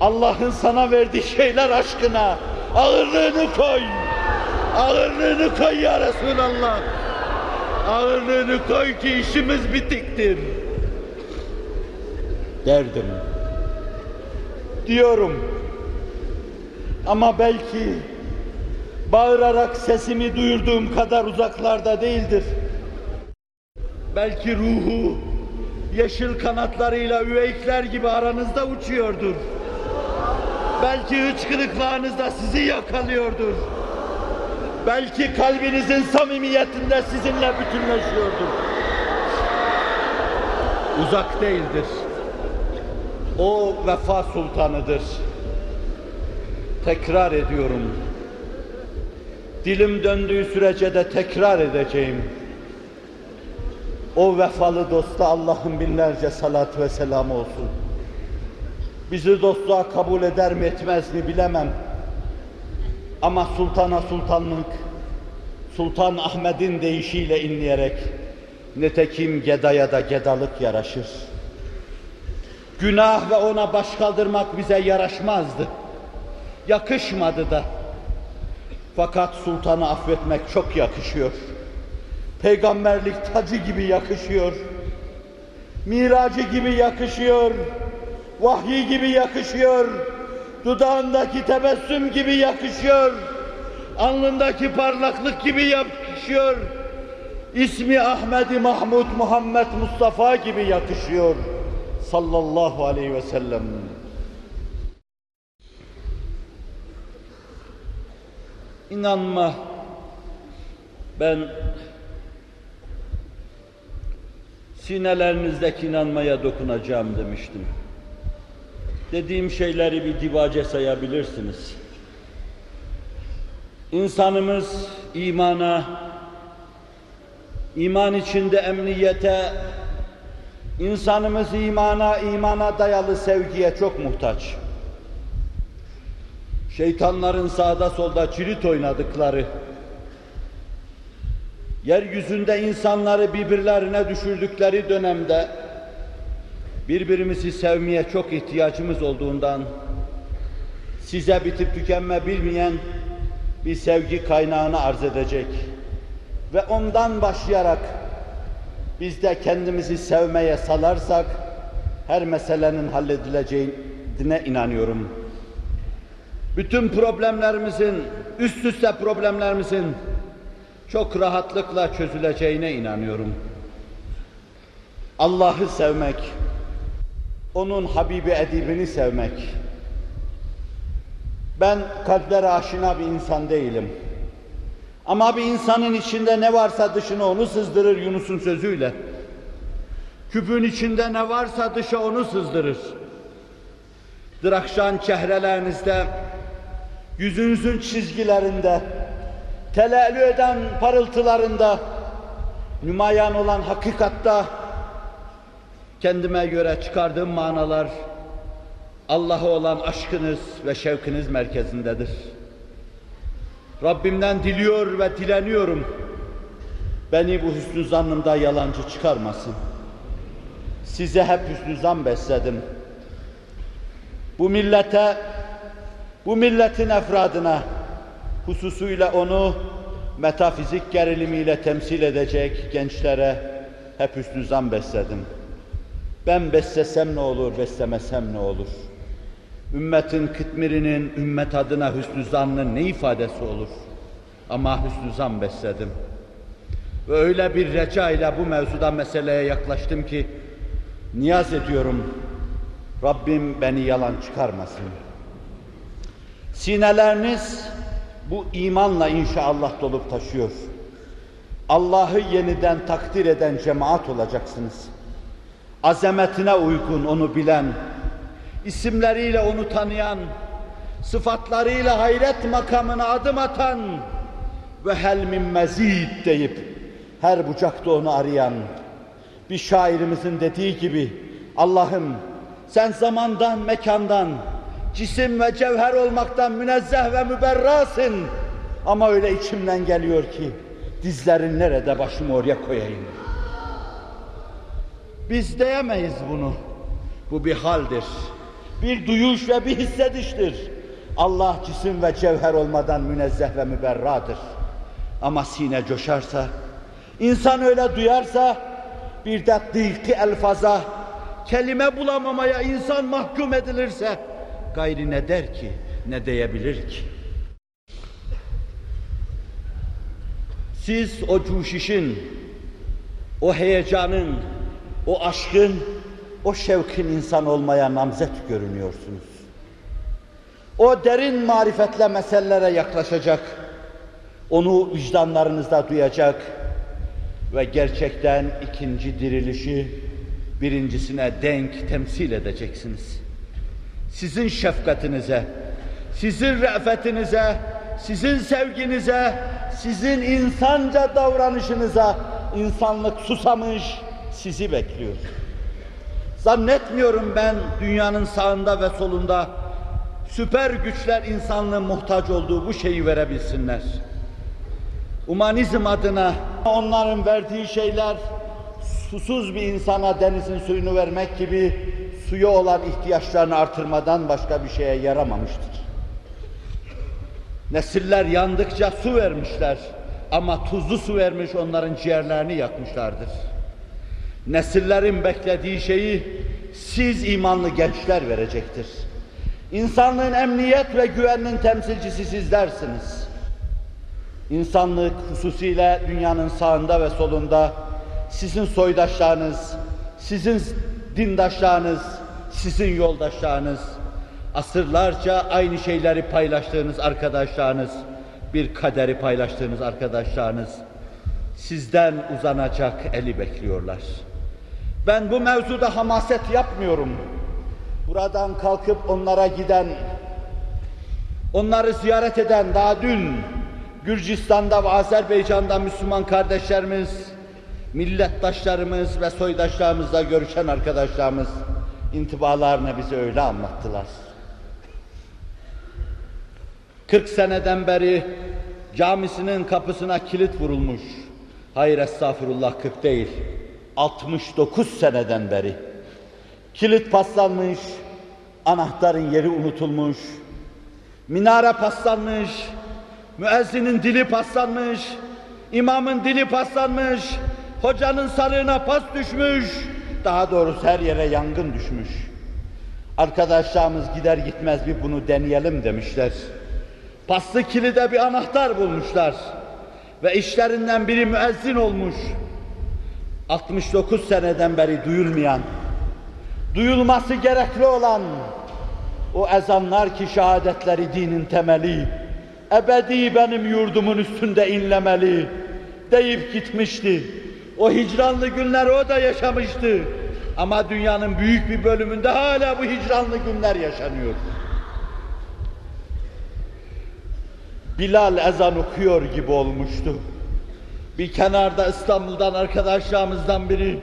Allah'ın sana verdiği şeyler aşkına Ağırlığını koy. Ağırlığını koy ya Resulallah. Ağırlığını koy ki işimiz bitiktir. Derdim. Diyorum. Ama belki bağırarak sesimi duyurduğum kadar uzaklarda değildir. Belki ruhu yeşil kanatlarıyla üveykler gibi aranızda uçuyordur. Belki hıçkırıklarınızda sizi yakalıyordur. Belki kalbinizin samimiyetinde sizinle bütünleşiyordur. Uzak değildir. O vefa sultanıdır. Tekrar ediyorum. Dilim döndüğü sürece de tekrar edeceğim. O vefalı dosta Allah'ın binlerce salat ve selam olsun. Bizi dostluğa kabul eder mi etmez mi bilemem. Ama sultana sultanlık, Sultan Ahmet'in deyişiyle inleyerek, netekim gedaya da gedalık yaraşır. Günah ve ona baş kaldırmak bize yaraşmazdı. Yakışmadı da. Fakat sultanı affetmek çok yakışıyor. Peygamberlik tacı gibi yakışıyor. Miracı gibi yakışıyor. Vahyi gibi yakışıyor. Dudağındaki tebessüm gibi yakışıyor. Alnındaki parlaklık gibi yakışıyor. İsmi Ahmedi Mahmud Muhammed Mustafa gibi yakışıyor. Sallallahu aleyhi ve sellem. İnanma ben sinelerinizdeki inanmaya dokunacağım demiştim. Dediğim şeyleri bir divace sayabilirsiniz. İnsanımız imana, iman içinde emniyete, insanımız imana, imana dayalı sevgiye çok muhtaç. Şeytanların sağda solda cirit oynadıkları, yeryüzünde insanları birbirlerine düşürdükleri dönemde birbirimizi sevmeye çok ihtiyacımız olduğundan size bitip tükenme bilmeyen bir sevgi kaynağını arz edecek ve ondan başlayarak biz de kendimizi sevmeye salarsak her meselenin halledileceğine inanıyorum. Bütün problemlerimizin, üst üste problemlerimizin çok rahatlıkla çözüleceğine inanıyorum. Allah'ı sevmek, onun Habibi Edibini sevmek. Ben kalplere aşina bir insan değilim. Ama bir insanın içinde ne varsa dışına onu sızdırır Yunus'un sözüyle. Küpün içinde ne varsa dışa onu sızdırır. Drakşan çehrelerinizde, yüzünüzün çizgilerinde, telellü eden parıltılarında, nümayan olan hakikatta kendime göre çıkardığım manalar Allah'a olan aşkınız ve şevkiniz merkezindedir. Rabbimden diliyor ve dileniyorum. Beni bu hüsnü zannımda yalancı çıkarmasın. Size hep hüsnü zan besledim. Bu millete, bu milletin efradına, hususuyla onu metafizik gerilimiyle temsil edecek gençlere hep hüsnü zan besledim. Ben beslesem ne olur, beslemesem ne olur? Ümmetin kıtmirinin ümmet adına hüsnü zannın ne ifadesi olur? Ama hüsnü zan besledim. Ve öyle bir reca ile bu mevzuda meseleye yaklaştım ki niyaz ediyorum. Rabbim beni yalan çıkarmasın. Sineleriniz bu imanla inşallah dolup taşıyor. Allah'ı yeniden takdir eden cemaat olacaksınız. Azametine uygun onu bilen, isimleriyle onu tanıyan, sıfatlarıyla hayret makamına adım atan ve hel min mezid deyip her bucakta onu arayan bir şairimizin dediği gibi Allah'ım sen zamandan, mekandan, cisim ve cevher olmaktan münezzeh ve müberrasın. Ama öyle içimden geliyor ki dizlerin nerede başımı oraya koyayım. Biz diyemeyiz bunu. Bu bir haldir. Bir duyuş ve bir hissediştir. Allah cisim ve cevher olmadan münezzeh ve müberradır. Ama sine coşarsa, insan öyle duyarsa, bir de dıykı elfaza, kelime bulamamaya insan mahkum edilirse, gayri ne der ki, ne diyebilir ki? Siz o cuşişin, o heyecanın, o aşkın, o şevkin insan olmaya namzet görünüyorsunuz. O derin marifetle meselelere yaklaşacak, onu vicdanlarınızda duyacak ve gerçekten ikinci dirilişi birincisine denk temsil edeceksiniz. Sizin şefkatinize, sizin re'fetinize, sizin sevginize, sizin insanca davranışınıza insanlık susamış, sizi bekliyor. Zannetmiyorum ben dünyanın sağında ve solunda süper güçler insanlığın muhtaç olduğu bu şeyi verebilsinler. Humanizm adına onların verdiği şeyler susuz bir insana denizin suyunu vermek gibi suya olan ihtiyaçlarını artırmadan başka bir şeye yaramamıştır. Nesiller yandıkça su vermişler ama tuzlu su vermiş onların ciğerlerini yakmışlardır. Nesillerin beklediği şeyi siz imanlı gençler verecektir. İnsanlığın emniyet ve güveninin temsilcisi sizlersiniz. İnsanlık hususiyle dünyanın sağında ve solunda sizin soydaşlarınız, sizin dindaşlarınız, sizin yoldaşlarınız, asırlarca aynı şeyleri paylaştığınız arkadaşlarınız, bir kaderi paylaştığınız arkadaşlarınız, sizden uzanacak eli bekliyorlar. Ben bu mevzuda hamaset yapmıyorum. Buradan kalkıp onlara giden, onları ziyaret eden daha dün Gürcistan'da ve Azerbaycan'da Müslüman kardeşlerimiz, millettaşlarımız ve soydaşlarımızla görüşen arkadaşlarımız intibalarını bize öyle anlattılar. 40 seneden beri camisinin kapısına kilit vurulmuş. Hayır estağfurullah 40 değil. 69 seneden beri. Kilit paslanmış, anahtarın yeri unutulmuş, minare paslanmış, müezzinin dili paslanmış, imamın dili paslanmış, hocanın sarığına pas düşmüş, daha doğrusu her yere yangın düşmüş. Arkadaşlarımız gider gitmez bir bunu deneyelim demişler. Paslı kilide bir anahtar bulmuşlar ve işlerinden biri müezzin olmuş. 69 seneden beri duyulmayan, duyulması gerekli olan o ezanlar ki şehadetleri dinin temeli, ebedi benim yurdumun üstünde inlemeli deyip gitmişti. O hicranlı günler o da yaşamıştı. Ama dünyanın büyük bir bölümünde hala bu hicranlı günler yaşanıyor. Bilal ezan okuyor gibi olmuştu. Bir kenarda İstanbul'dan arkadaşlarımızdan biri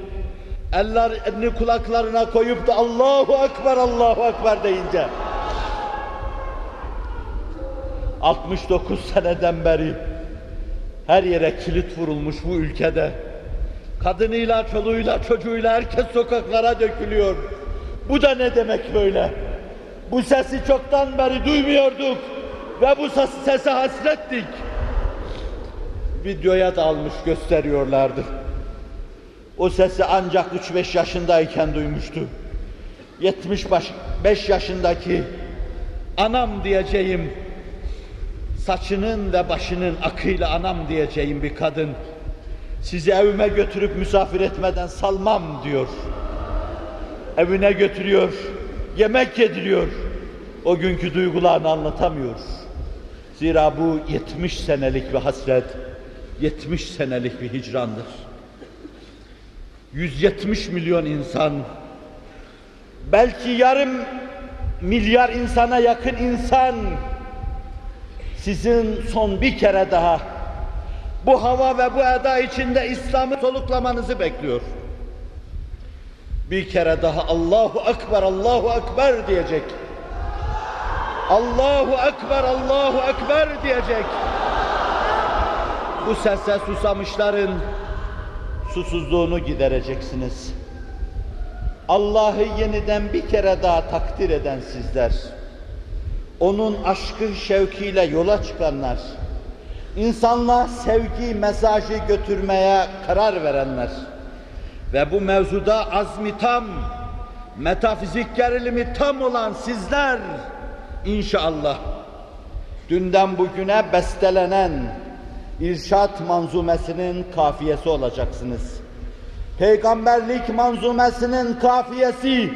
ellerini kulaklarına koyup da Allahu Ekber, Allahu Ekber deyince 69 seneden beri her yere kilit vurulmuş bu ülkede. Kadınıyla, çoluğuyla, çocuğuyla herkes sokaklara dökülüyor. Bu da ne demek böyle? Bu sesi çoktan beri duymuyorduk ve bu ses- sese hasrettik. Videoya da almış gösteriyorlardı. O sesi ancak 3-5 yaşındayken duymuştu. 75 yaşındaki anam diyeceğim, saçının ve başının akıyla anam diyeceğim bir kadın, sizi evime götürüp misafir etmeden salmam diyor. Evine götürüyor, yemek yediriyor. O günkü duygularını anlatamıyor. Zira bu 70 senelik bir hasret, 70 senelik bir hicrandır. 170 milyon insan, belki yarım milyar insana yakın insan sizin son bir kere daha bu hava ve bu eda içinde İslam'ı soluklamanızı bekliyor. Bir kere daha Allahu Ekber, Allahu Ekber diyecek. Allahu Ekber, Allahu Ekber diyecek. Bu sese susamışların susuzluğunu gidereceksiniz. Allah'ı yeniden bir kere daha takdir eden sizler. onun aşkı şevkiyle yola çıkanlar, insanlığa sevgi mesajı götürmeye karar verenler ve bu mevzuda azmi tam, metafizik gerilimi tam olan sizler inşallah dünden bugüne bestelenen irşat manzumesinin kafiyesi olacaksınız. Peygamberlik manzumesinin kafiyesi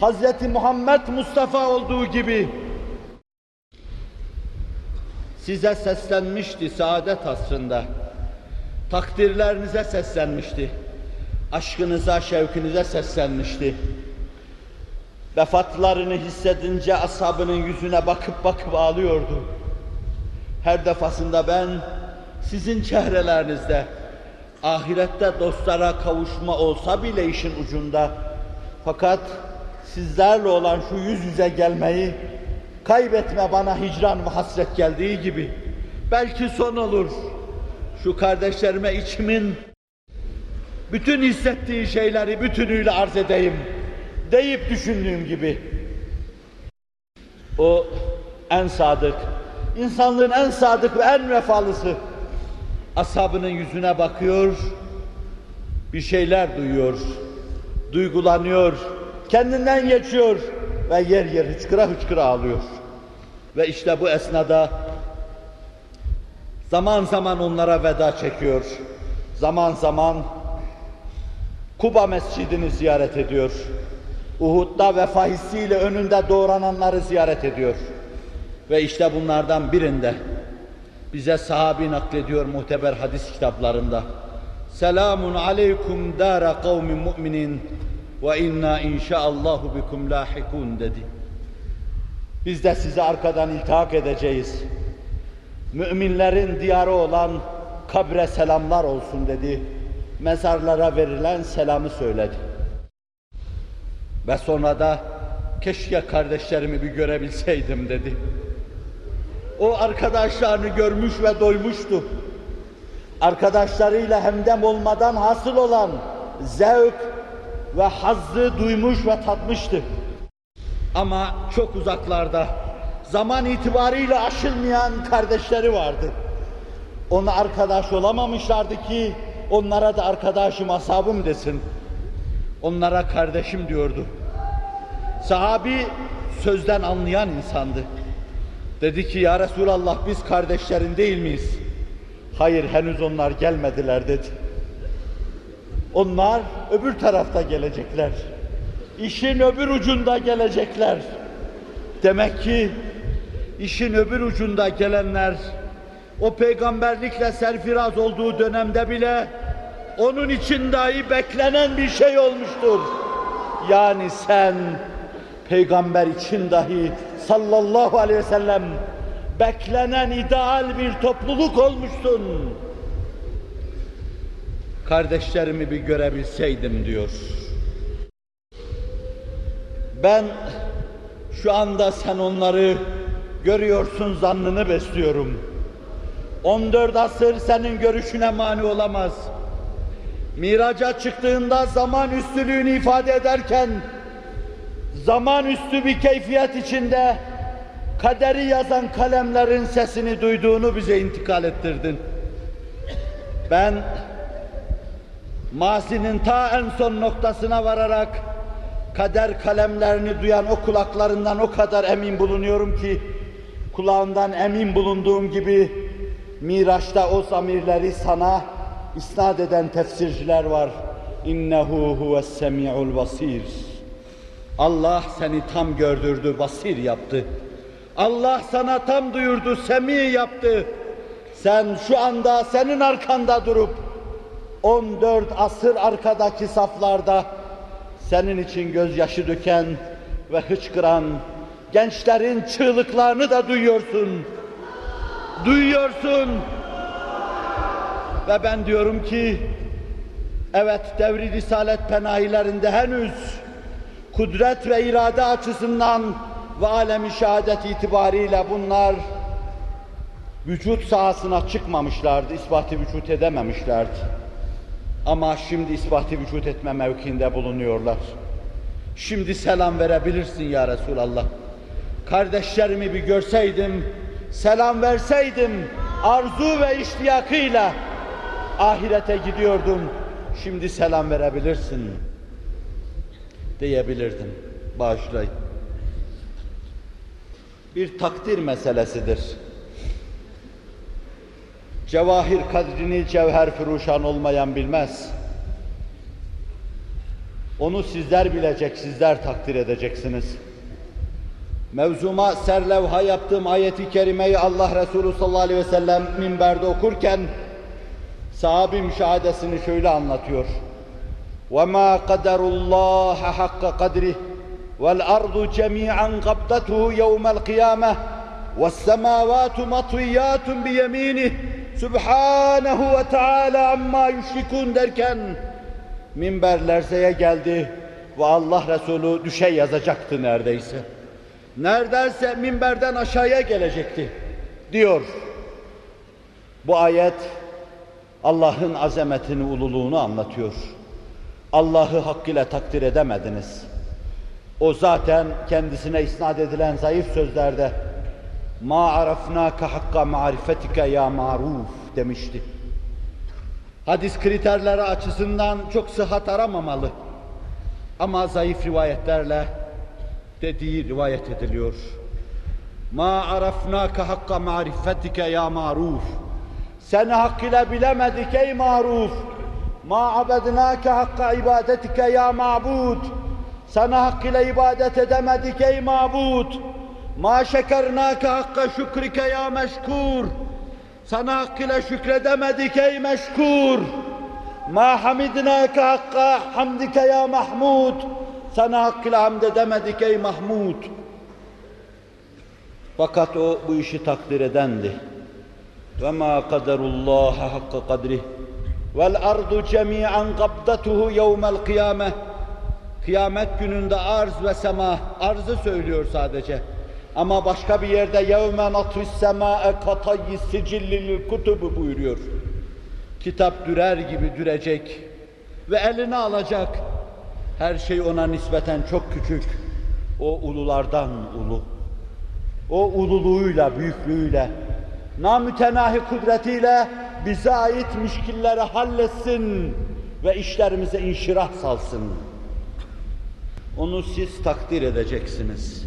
Hz. Muhammed Mustafa olduğu gibi size seslenmişti saadet asrında. Takdirlerinize seslenmişti. Aşkınıza, şevkinize seslenmişti. Vefatlarını hissedince ashabının yüzüne bakıp bakıp ağlıyordu. Her defasında ben sizin çehrelerinizde ahirette dostlara kavuşma olsa bile işin ucunda. Fakat sizlerle olan şu yüz yüze gelmeyi kaybetme bana hicran ve hasret geldiği gibi. Belki son olur. Şu kardeşlerime içimin bütün hissettiği şeyleri bütünüyle arz edeyim deyip düşündüğüm gibi. O en sadık insanlığın en sadık ve en vefalısı ashabının yüzüne bakıyor bir şeyler duyuyor duygulanıyor kendinden geçiyor ve yer yer hıçkıra hıçkıra ağlıyor. Ve işte bu esnada zaman zaman onlara veda çekiyor. Zaman zaman Kuba Mescidini ziyaret ediyor. Uhud'da vefa hissiyle önünde doğrananları ziyaret ediyor. Ve işte bunlardan birinde bize sahabi naklediyor muhteber hadis kitaplarında. Selamun aleykum dara kavmin mu'minin ve inna inşaallahu bikum lahikun dedi. Biz de size arkadan iltihak edeceğiz. Müminlerin diyarı olan kabre selamlar olsun dedi. Mezarlara verilen selamı söyledi. Ve sonra da keşke kardeşlerimi bir görebilseydim dedi. O arkadaşlarını görmüş ve doymuştu. Arkadaşlarıyla hemdem olmadan hasıl olan zevk ve hazzı duymuş ve tatmıştı. Ama çok uzaklarda, zaman itibariyle aşılmayan kardeşleri vardı. Ona arkadaş olamamışlardı ki onlara da arkadaşım, ashabım desin. Onlara kardeşim diyordu. Sahabi sözden anlayan insandı. Dedi ki ya Resulallah biz kardeşlerin değil miyiz? Hayır henüz onlar gelmediler dedi. Onlar öbür tarafta gelecekler. İşin öbür ucunda gelecekler. Demek ki işin öbür ucunda gelenler o peygamberlikle serfiraz olduğu dönemde bile onun için dahi beklenen bir şey olmuştur. Yani sen peygamber için dahi sallallahu aleyhi ve sellem beklenen ideal bir topluluk olmuşsun. Kardeşlerimi bir görebilseydim diyor. Ben şu anda sen onları görüyorsun zannını besliyorum. 14 asır senin görüşüne mani olamaz. Miraca çıktığında zaman üstülüğünü ifade ederken zaman üstü bir keyfiyet içinde kaderi yazan kalemlerin sesini duyduğunu bize intikal ettirdin. Ben mazinin ta en son noktasına vararak kader kalemlerini duyan o kulaklarından o kadar emin bulunuyorum ki kulağından emin bulunduğum gibi Miraç'ta o zamirleri sana isnat eden tefsirciler var. İnnehu huves semi'ul basir. Allah seni tam gördürdü, basir yaptı. Allah sana tam duyurdu, semi yaptı. Sen şu anda senin arkanda durup 14 asır arkadaki saflarda senin için gözyaşı döken ve hıçkıran gençlerin çığlıklarını da duyuyorsun. Duyuyorsun. Ve ben diyorum ki evet devri risalet penahilerinde henüz kudret ve irade açısından ve alemi şehadet itibariyle bunlar vücut sahasına çıkmamışlardı, ispatı vücut edememişlerdi. Ama şimdi ispatı vücut etme mevkiinde bulunuyorlar. Şimdi selam verebilirsin ya Resulallah. kardeşlerimi bir görseydim, selam verseydim, arzu ve iştiyakıyla ahirete gidiyordum. Şimdi selam verebilirsin diyebilirdim. Bağışlayın. Bir takdir meselesidir. Cevahir kadrini cevher firuşan olmayan bilmez. Onu sizler bilecek, sizler takdir edeceksiniz. Mevzuma serlevha yaptığım ayeti kerimeyi Allah Resulü sallallahu aleyhi ve sellem minberde okurken sahabi müşahadesini şöyle anlatıyor. وَمَا قَدَرُ اللّٰهَ حَقَّ قَدْرِهِ وَالْأَرْضُ جَمِيعًا قَبْضَتُهُ يَوْمَ الْقِيَامَةِ وَالسَّمَاوَاتُ مَطْوِيَّاتٌ بِيَمِينِهِ Subhanahu ve Teala amma yüşrikun derken minber lerzeye geldi ve Allah Resulü düşe yazacaktı neredeyse. Neredeyse minberden aşağıya gelecekti diyor. Bu ayet Allah'ın azametini, ululuğunu anlatıyor. Allah'ı hakkıyla takdir edemediniz. O zaten kendisine isnat edilen zayıf sözlerde ma arafnaka hakka marifetike ya maruf demişti. Hadis kriterleri açısından çok sıhhat aramamalı. Ama zayıf rivayetlerle dediği rivayet ediliyor. Ma arafnaka hakka marifetike ya maruf. Seni hakkıyla bilemedik ey maruf. Ma abednake hakka ibadetike ya ma'bud. Sana hakkıyla ibadet edemedik ey mabud. Ma şekernake hakka şükrike ya meşkur. Sana hakkıyla şükredemedik ey meşkur. Ma hamidnake hakka hamdike ya mahmud. Sana hakkıyla hamd edemedik ey mahmud. Fakat o bu işi takdir edendi. Ve ma kaderullaha hakka kadrih. Ardu cemi'an qabdatuhu yevmel kıyame. Kıyamet gününde arz ve sema, arzı söylüyor sadece. Ama başka bir yerde yevme natfis sema'e katayyi sicillil kutubu buyuruyor. Kitap dürer gibi dürecek ve eline alacak. Her şey ona nispeten çok küçük. O ululardan ulu. O ululuğuyla, büyüklüğüyle, namütenahi kudretiyle bize ait müşkilleri halletsin ve işlerimize inşirah salsın. Onu siz takdir edeceksiniz.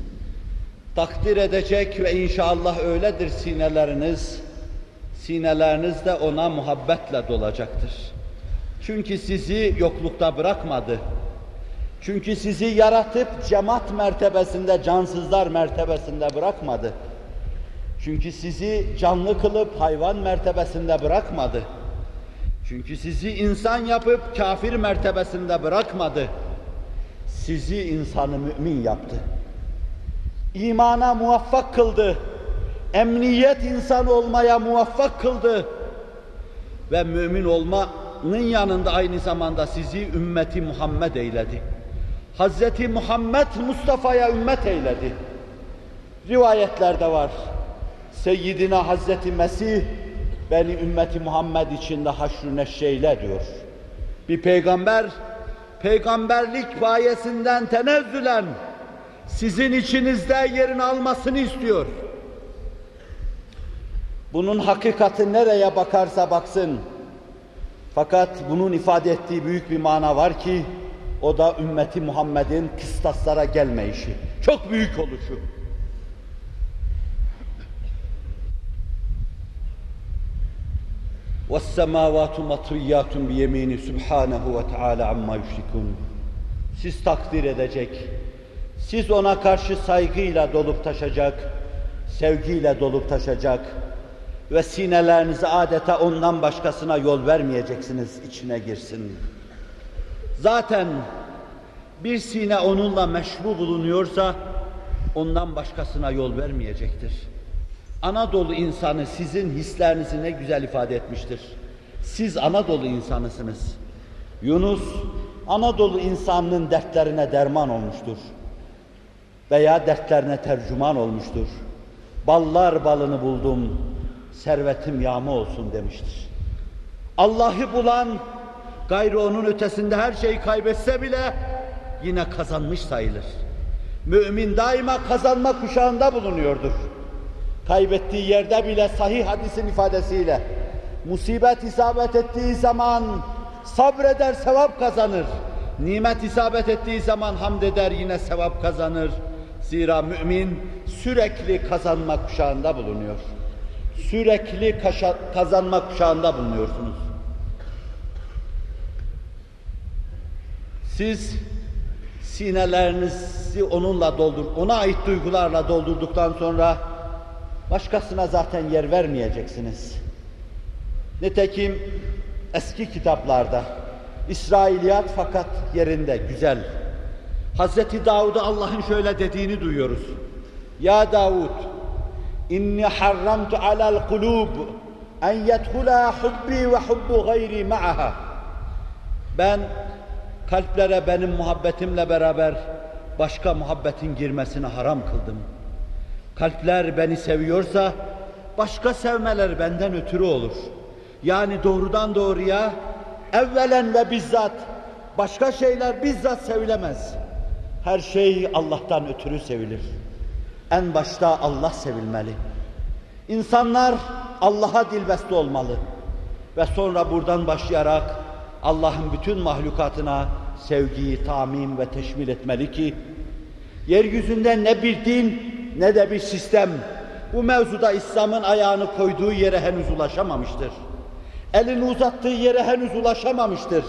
Takdir edecek ve inşallah öyledir sineleriniz. Sineleriniz de ona muhabbetle dolacaktır. Çünkü sizi yoklukta bırakmadı. Çünkü sizi yaratıp cemaat mertebesinde, cansızlar mertebesinde bırakmadı. Çünkü sizi canlı kılıp hayvan mertebesinde bırakmadı. Çünkü sizi insan yapıp kafir mertebesinde bırakmadı. Sizi insanı mümin yaptı. İmana muvaffak kıldı. Emniyet insanı olmaya muvaffak kıldı. Ve mümin olmanın yanında aynı zamanda sizi ümmeti Muhammed eyledi. Hazreti Muhammed Mustafa'ya ümmet eyledi. Rivayetlerde var. Seyyidina Hazreti Mesih beni ümmeti Muhammed içinde haşr neşreyle diyor. Bir peygamber peygamberlik bayesinden tenezzülen sizin içinizde yerini almasını istiyor. Bunun hakikati nereye bakarsa baksın. Fakat bunun ifade ettiği büyük bir mana var ki o da ümmeti Muhammed'in kıstaslara gelmeyişi. Çok büyük oluşu. وَالسَّمَاوَاتُ مَطْوِيَّاتٌ بِيَمِينِ سُبْحَانَهُ وَتَعَالَى عَمَّا يُشْرِكُونَ Siz takdir edecek, siz ona karşı saygıyla dolup taşacak, sevgiyle dolup taşacak ve sinelerinizi adeta ondan başkasına yol vermeyeceksiniz, içine girsin. Zaten bir sine onunla meşru bulunuyorsa ondan başkasına yol vermeyecektir. Anadolu insanı sizin hislerinizi ne güzel ifade etmiştir. Siz Anadolu insanısınız. Yunus Anadolu insanının dertlerine derman olmuştur. Veya dertlerine tercüman olmuştur. Ballar balını buldum, servetim yağma olsun demiştir. Allah'ı bulan gayrı onun ötesinde her şeyi kaybetse bile yine kazanmış sayılır. Mümin daima kazanma kuşağında bulunuyordur. Kaybettiği yerde bile sahih hadisin ifadesiyle musibet isabet ettiği zaman sabreder sevap kazanır. Nimet isabet ettiği zaman hamd eder yine sevap kazanır. Zira mümin sürekli kazanma kuşağında bulunuyor. Sürekli kazanma kuşağında bulunuyorsunuz. Siz sinelerinizi onunla doldur, ona ait duygularla doldurduktan sonra başkasına zaten yer vermeyeceksiniz. Nitekim eski kitaplarda İsrailiyat fakat yerinde güzel. Hazreti Davud'a Allah'ın şöyle dediğini duyuyoruz. Ya Davud, inni harramtu alal kulub en yedhula hubbi ve hubbu gayri ma'aha. Ben kalplere benim muhabbetimle beraber başka muhabbetin girmesine haram kıldım. Kalpler beni seviyorsa başka sevmeler benden ötürü olur. Yani doğrudan doğruya evvelen ve bizzat başka şeyler bizzat sevilemez. Her şey Allah'tan ötürü sevilir. En başta Allah sevilmeli. İnsanlar Allah'a dilbeste olmalı. Ve sonra buradan başlayarak Allah'ın bütün mahlukatına sevgiyi tamim ve teşmil etmeli ki yeryüzünde ne bir din ne de bir sistem bu mevzuda İslam'ın ayağını koyduğu yere henüz ulaşamamıştır. Elini uzattığı yere henüz ulaşamamıştır.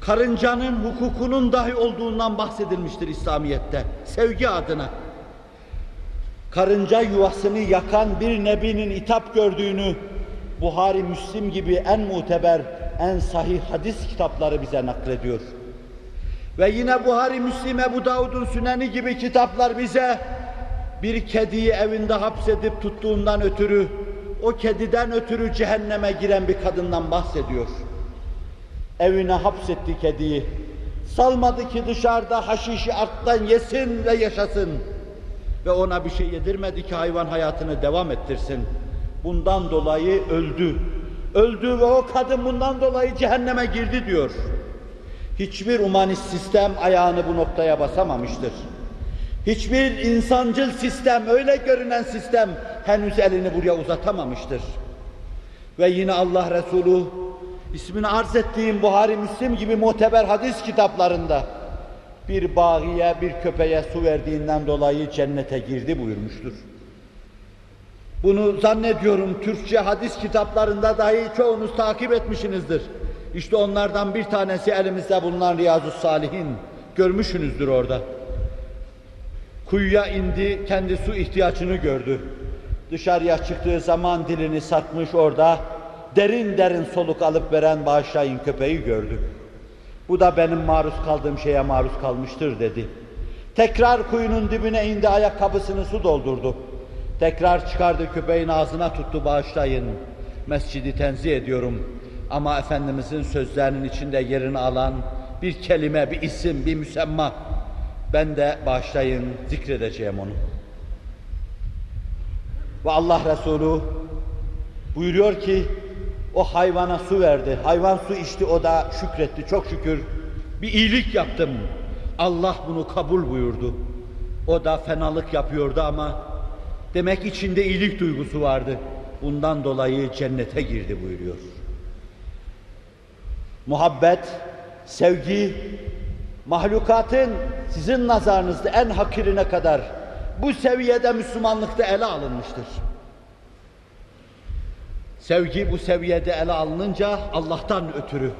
Karıncanın hukukunun dahi olduğundan bahsedilmiştir İslamiyet'te. Sevgi adına. Karınca yuvasını yakan bir nebinin itap gördüğünü Buhari, Müslim gibi en muteber, en sahih hadis kitapları bize naklediyor. Ve yine Buhari, Müslim, Ebu Davud'un Süneni gibi kitaplar bize bir kediyi evinde hapsedip tuttuğundan ötürü, o kediden ötürü cehenneme giren bir kadından bahsediyor. Evine hapsetti kediyi. Salmadı ki dışarıda haşişi arttan yesin ve yaşasın. Ve ona bir şey yedirmedi ki hayvan hayatını devam ettirsin. Bundan dolayı öldü. Öldü ve o kadın bundan dolayı cehenneme girdi diyor. Hiçbir humanist sistem ayağını bu noktaya basamamıştır. Hiçbir insancıl sistem, öyle görünen sistem henüz elini buraya uzatamamıştır. Ve yine Allah Resulü ismini arz ettiğim Buhari Müslim gibi muteber hadis kitaplarında bir bağiye, bir köpeğe su verdiğinden dolayı cennete girdi buyurmuştur. Bunu zannediyorum Türkçe hadis kitaplarında dahi çoğunuz takip etmişsinizdir. İşte onlardan bir tanesi elimizde bulunan Riyazu Salihin. Görmüşsünüzdür orada. Kuyuya indi, kendi su ihtiyacını gördü. Dışarıya çıktığı zaman dilini sarkmış orada, derin derin soluk alıp veren bağışlayın köpeği gördü. Bu da benim maruz kaldığım şeye maruz kalmıştır dedi. Tekrar kuyunun dibine indi, ayakkabısını su doldurdu. Tekrar çıkardı köpeğin ağzına tuttu bağışlayın. Mescidi tenzih ediyorum. Ama Efendimizin sözlerinin içinde yerini alan bir kelime, bir isim, bir müsemma. Ben de bağışlayın, zikredeceğim onu. Ve Allah Resulü buyuruyor ki, o hayvana su verdi. Hayvan su içti, o da şükretti. Çok şükür bir iyilik yaptım. Allah bunu kabul buyurdu. O da fenalık yapıyordu ama demek içinde iyilik duygusu vardı. Bundan dolayı cennete girdi buyuruyor. Muhabbet, sevgi, mahlukatın sizin nazarınızda en hakirine kadar bu seviyede Müslümanlıkta ele alınmıştır. Sevgi bu seviyede ele alınınca Allah'tan ötürü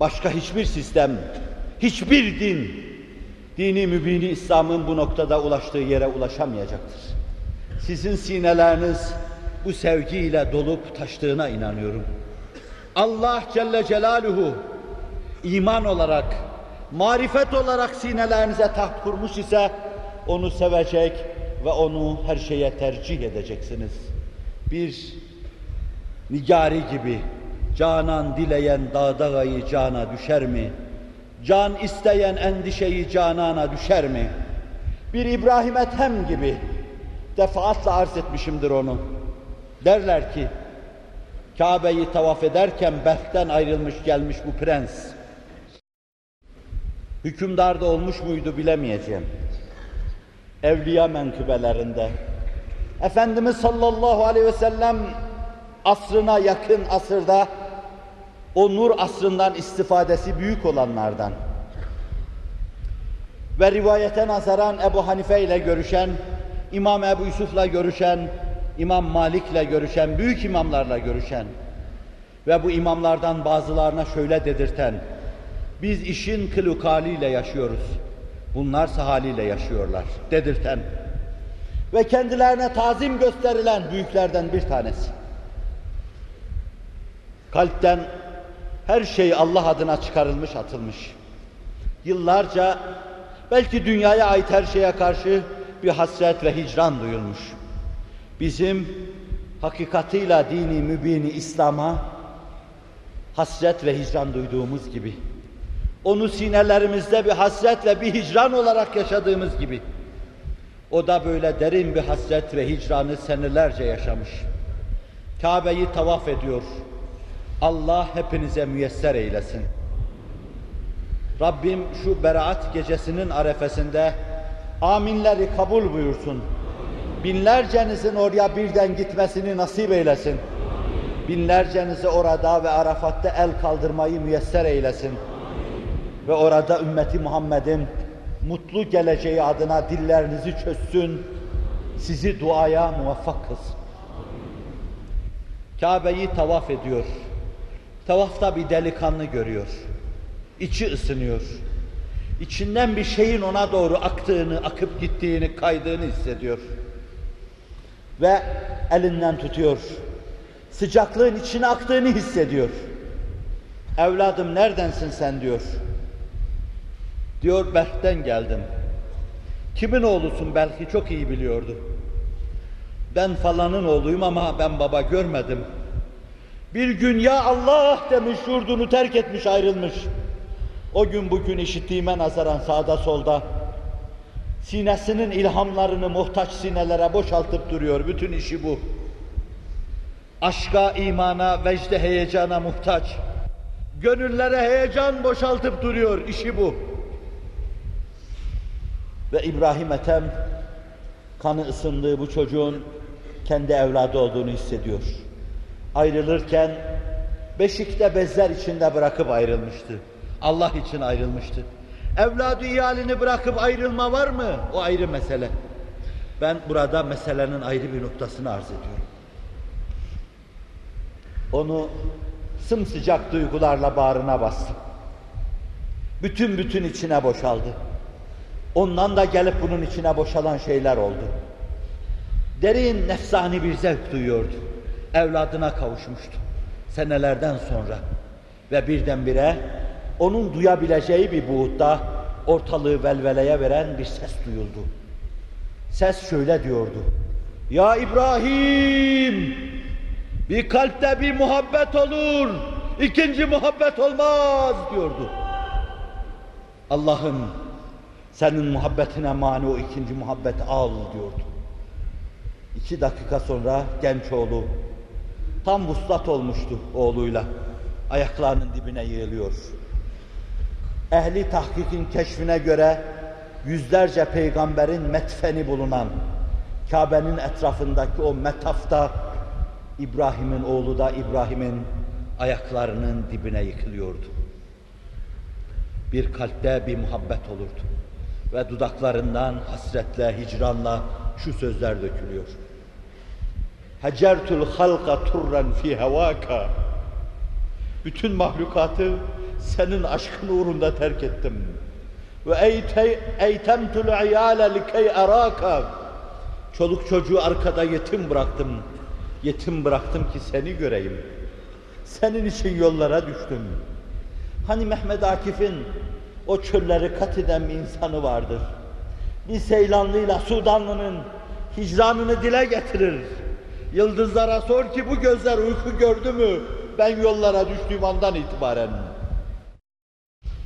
başka hiçbir sistem, hiçbir din, dini mübini İslam'ın bu noktada ulaştığı yere ulaşamayacaktır. Sizin sineleriniz bu sevgiyle dolup taştığına inanıyorum. Allah Celle Celaluhu iman olarak, marifet olarak sinelerinize taht kurmuş ise onu sevecek ve onu her şeye tercih edeceksiniz. Bir nigari gibi canan dileyen dağda gayı cana düşer mi? Can isteyen endişeyi canana düşer mi? Bir İbrahim Ethem gibi defaatle arz etmişimdir onu. Derler ki Kabe'yi tavaf ederken Berk'ten ayrılmış gelmiş bu prens. hükümdarda olmuş muydu bilemeyeceğim. Evliya menkıbelerinde. Efendimiz sallallahu aleyhi ve sellem asrına yakın asırda o nur asrından istifadesi büyük olanlardan ve rivayete nazaran Ebu Hanife ile görüşen, İmam Ebu Yusuf'la görüşen, İmam Malik'le görüşen, büyük imamlarla görüşen ve bu imamlardan bazılarına şöyle dedirten, biz işin kılukaliyle yaşıyoruz, bunlar haliyle yaşıyorlar dedirten ve kendilerine tazim gösterilen büyüklerden bir tanesi. Kalpten her şey Allah adına çıkarılmış, atılmış. Yıllarca belki dünyaya ait her şeye karşı bir hasret ve hicran duyulmuş. Bizim hakikatıyla dini mübini İslam'a hasret ve hicran duyduğumuz gibi, onu sinelerimizde bir hasret ve bir hicran olarak yaşadığımız gibi, o da böyle derin bir hasret ve hicranı senelerce yaşamış. Kabe'yi tavaf ediyor. Allah hepinize müyesser eylesin. Rabbim şu beraat gecesinin arefesinde aminleri kabul buyursun. Binlercenizin oraya birden gitmesini nasip eylesin. Binlercenizi orada ve Arafat'ta el kaldırmayı müyesser eylesin. Ve orada ümmeti Muhammed'in mutlu geleceği adına dillerinizi çözsün, sizi duaya muvaffak kılsın. Kabe'yi tavaf ediyor. Tavafta bir delikanlı görüyor. İçi ısınıyor. İçinden bir şeyin ona doğru aktığını, akıp gittiğini, kaydığını hissediyor. Ve elinden tutuyor. Sıcaklığın içine aktığını hissediyor. Evladım neredensin sen diyor. Diyor Berk'ten geldim. Kimin oğlusun belki çok iyi biliyordu. Ben falanın oğluyum ama ben baba görmedim. Bir gün ya Allah demiş yurdunu terk etmiş ayrılmış. O gün bugün işittiğime nazaran sağda solda sinesinin ilhamlarını muhtaç sinelere boşaltıp duruyor. Bütün işi bu. Aşka, imana, vecde, heyecana muhtaç. Gönüllere heyecan boşaltıp duruyor. İşi bu. Ve İbrahim Ethem kanı ısındığı bu çocuğun kendi evladı olduğunu hissediyor. Ayrılırken beşikte bezler içinde bırakıp ayrılmıştı. Allah için ayrılmıştı. Evladı iyalini bırakıp ayrılma var mı? O ayrı mesele. Ben burada meselenin ayrı bir noktasını arz ediyorum. Onu sımsıcak duygularla bağrına bastı. Bütün bütün içine boşaldı. Ondan da gelip bunun içine boşalan şeyler oldu. Derin nefsani bir zevk duyuyordu. Evladına kavuşmuştu. Senelerden sonra. Ve birdenbire onun duyabileceği bir buğutta ortalığı velveleye veren bir ses duyuldu. Ses şöyle diyordu. Ya İbrahim! Bir kalpte bir muhabbet olur, ikinci muhabbet olmaz diyordu. Allah'ım senin muhabbetine mani o ikinci muhabbeti al diyordu. İki dakika sonra genç oğlu tam vuslat olmuştu oğluyla. Ayaklarının dibine yığılıyor. Ehli tahkikin keşfine göre yüzlerce peygamberin metfeni bulunan Kabe'nin etrafındaki o metafta İbrahim'in oğlu da İbrahim'in ayaklarının dibine yıkılıyordu. Bir kalpte bir muhabbet olurdu. Ve dudaklarından hasretle, hicranla şu sözler dökülüyor. Hacertul halqa turran fi hevaka. Bütün mahlukatı senin aşkın uğrunda terk ettim. Ve eytemtul iyale likey araka. Çoluk çocuğu arkada yetim bıraktım. Yetim bıraktım ki seni göreyim. Senin için yollara düştüm. Hani Mehmet Akif'in o çölleri kat eden bir insanı vardır. Bir Seylanlıyla Sudanlının hicranını dile getirir. Yıldızlara sor ki bu gözler uyku gördü mü? ben yollara düştüğüm andan itibaren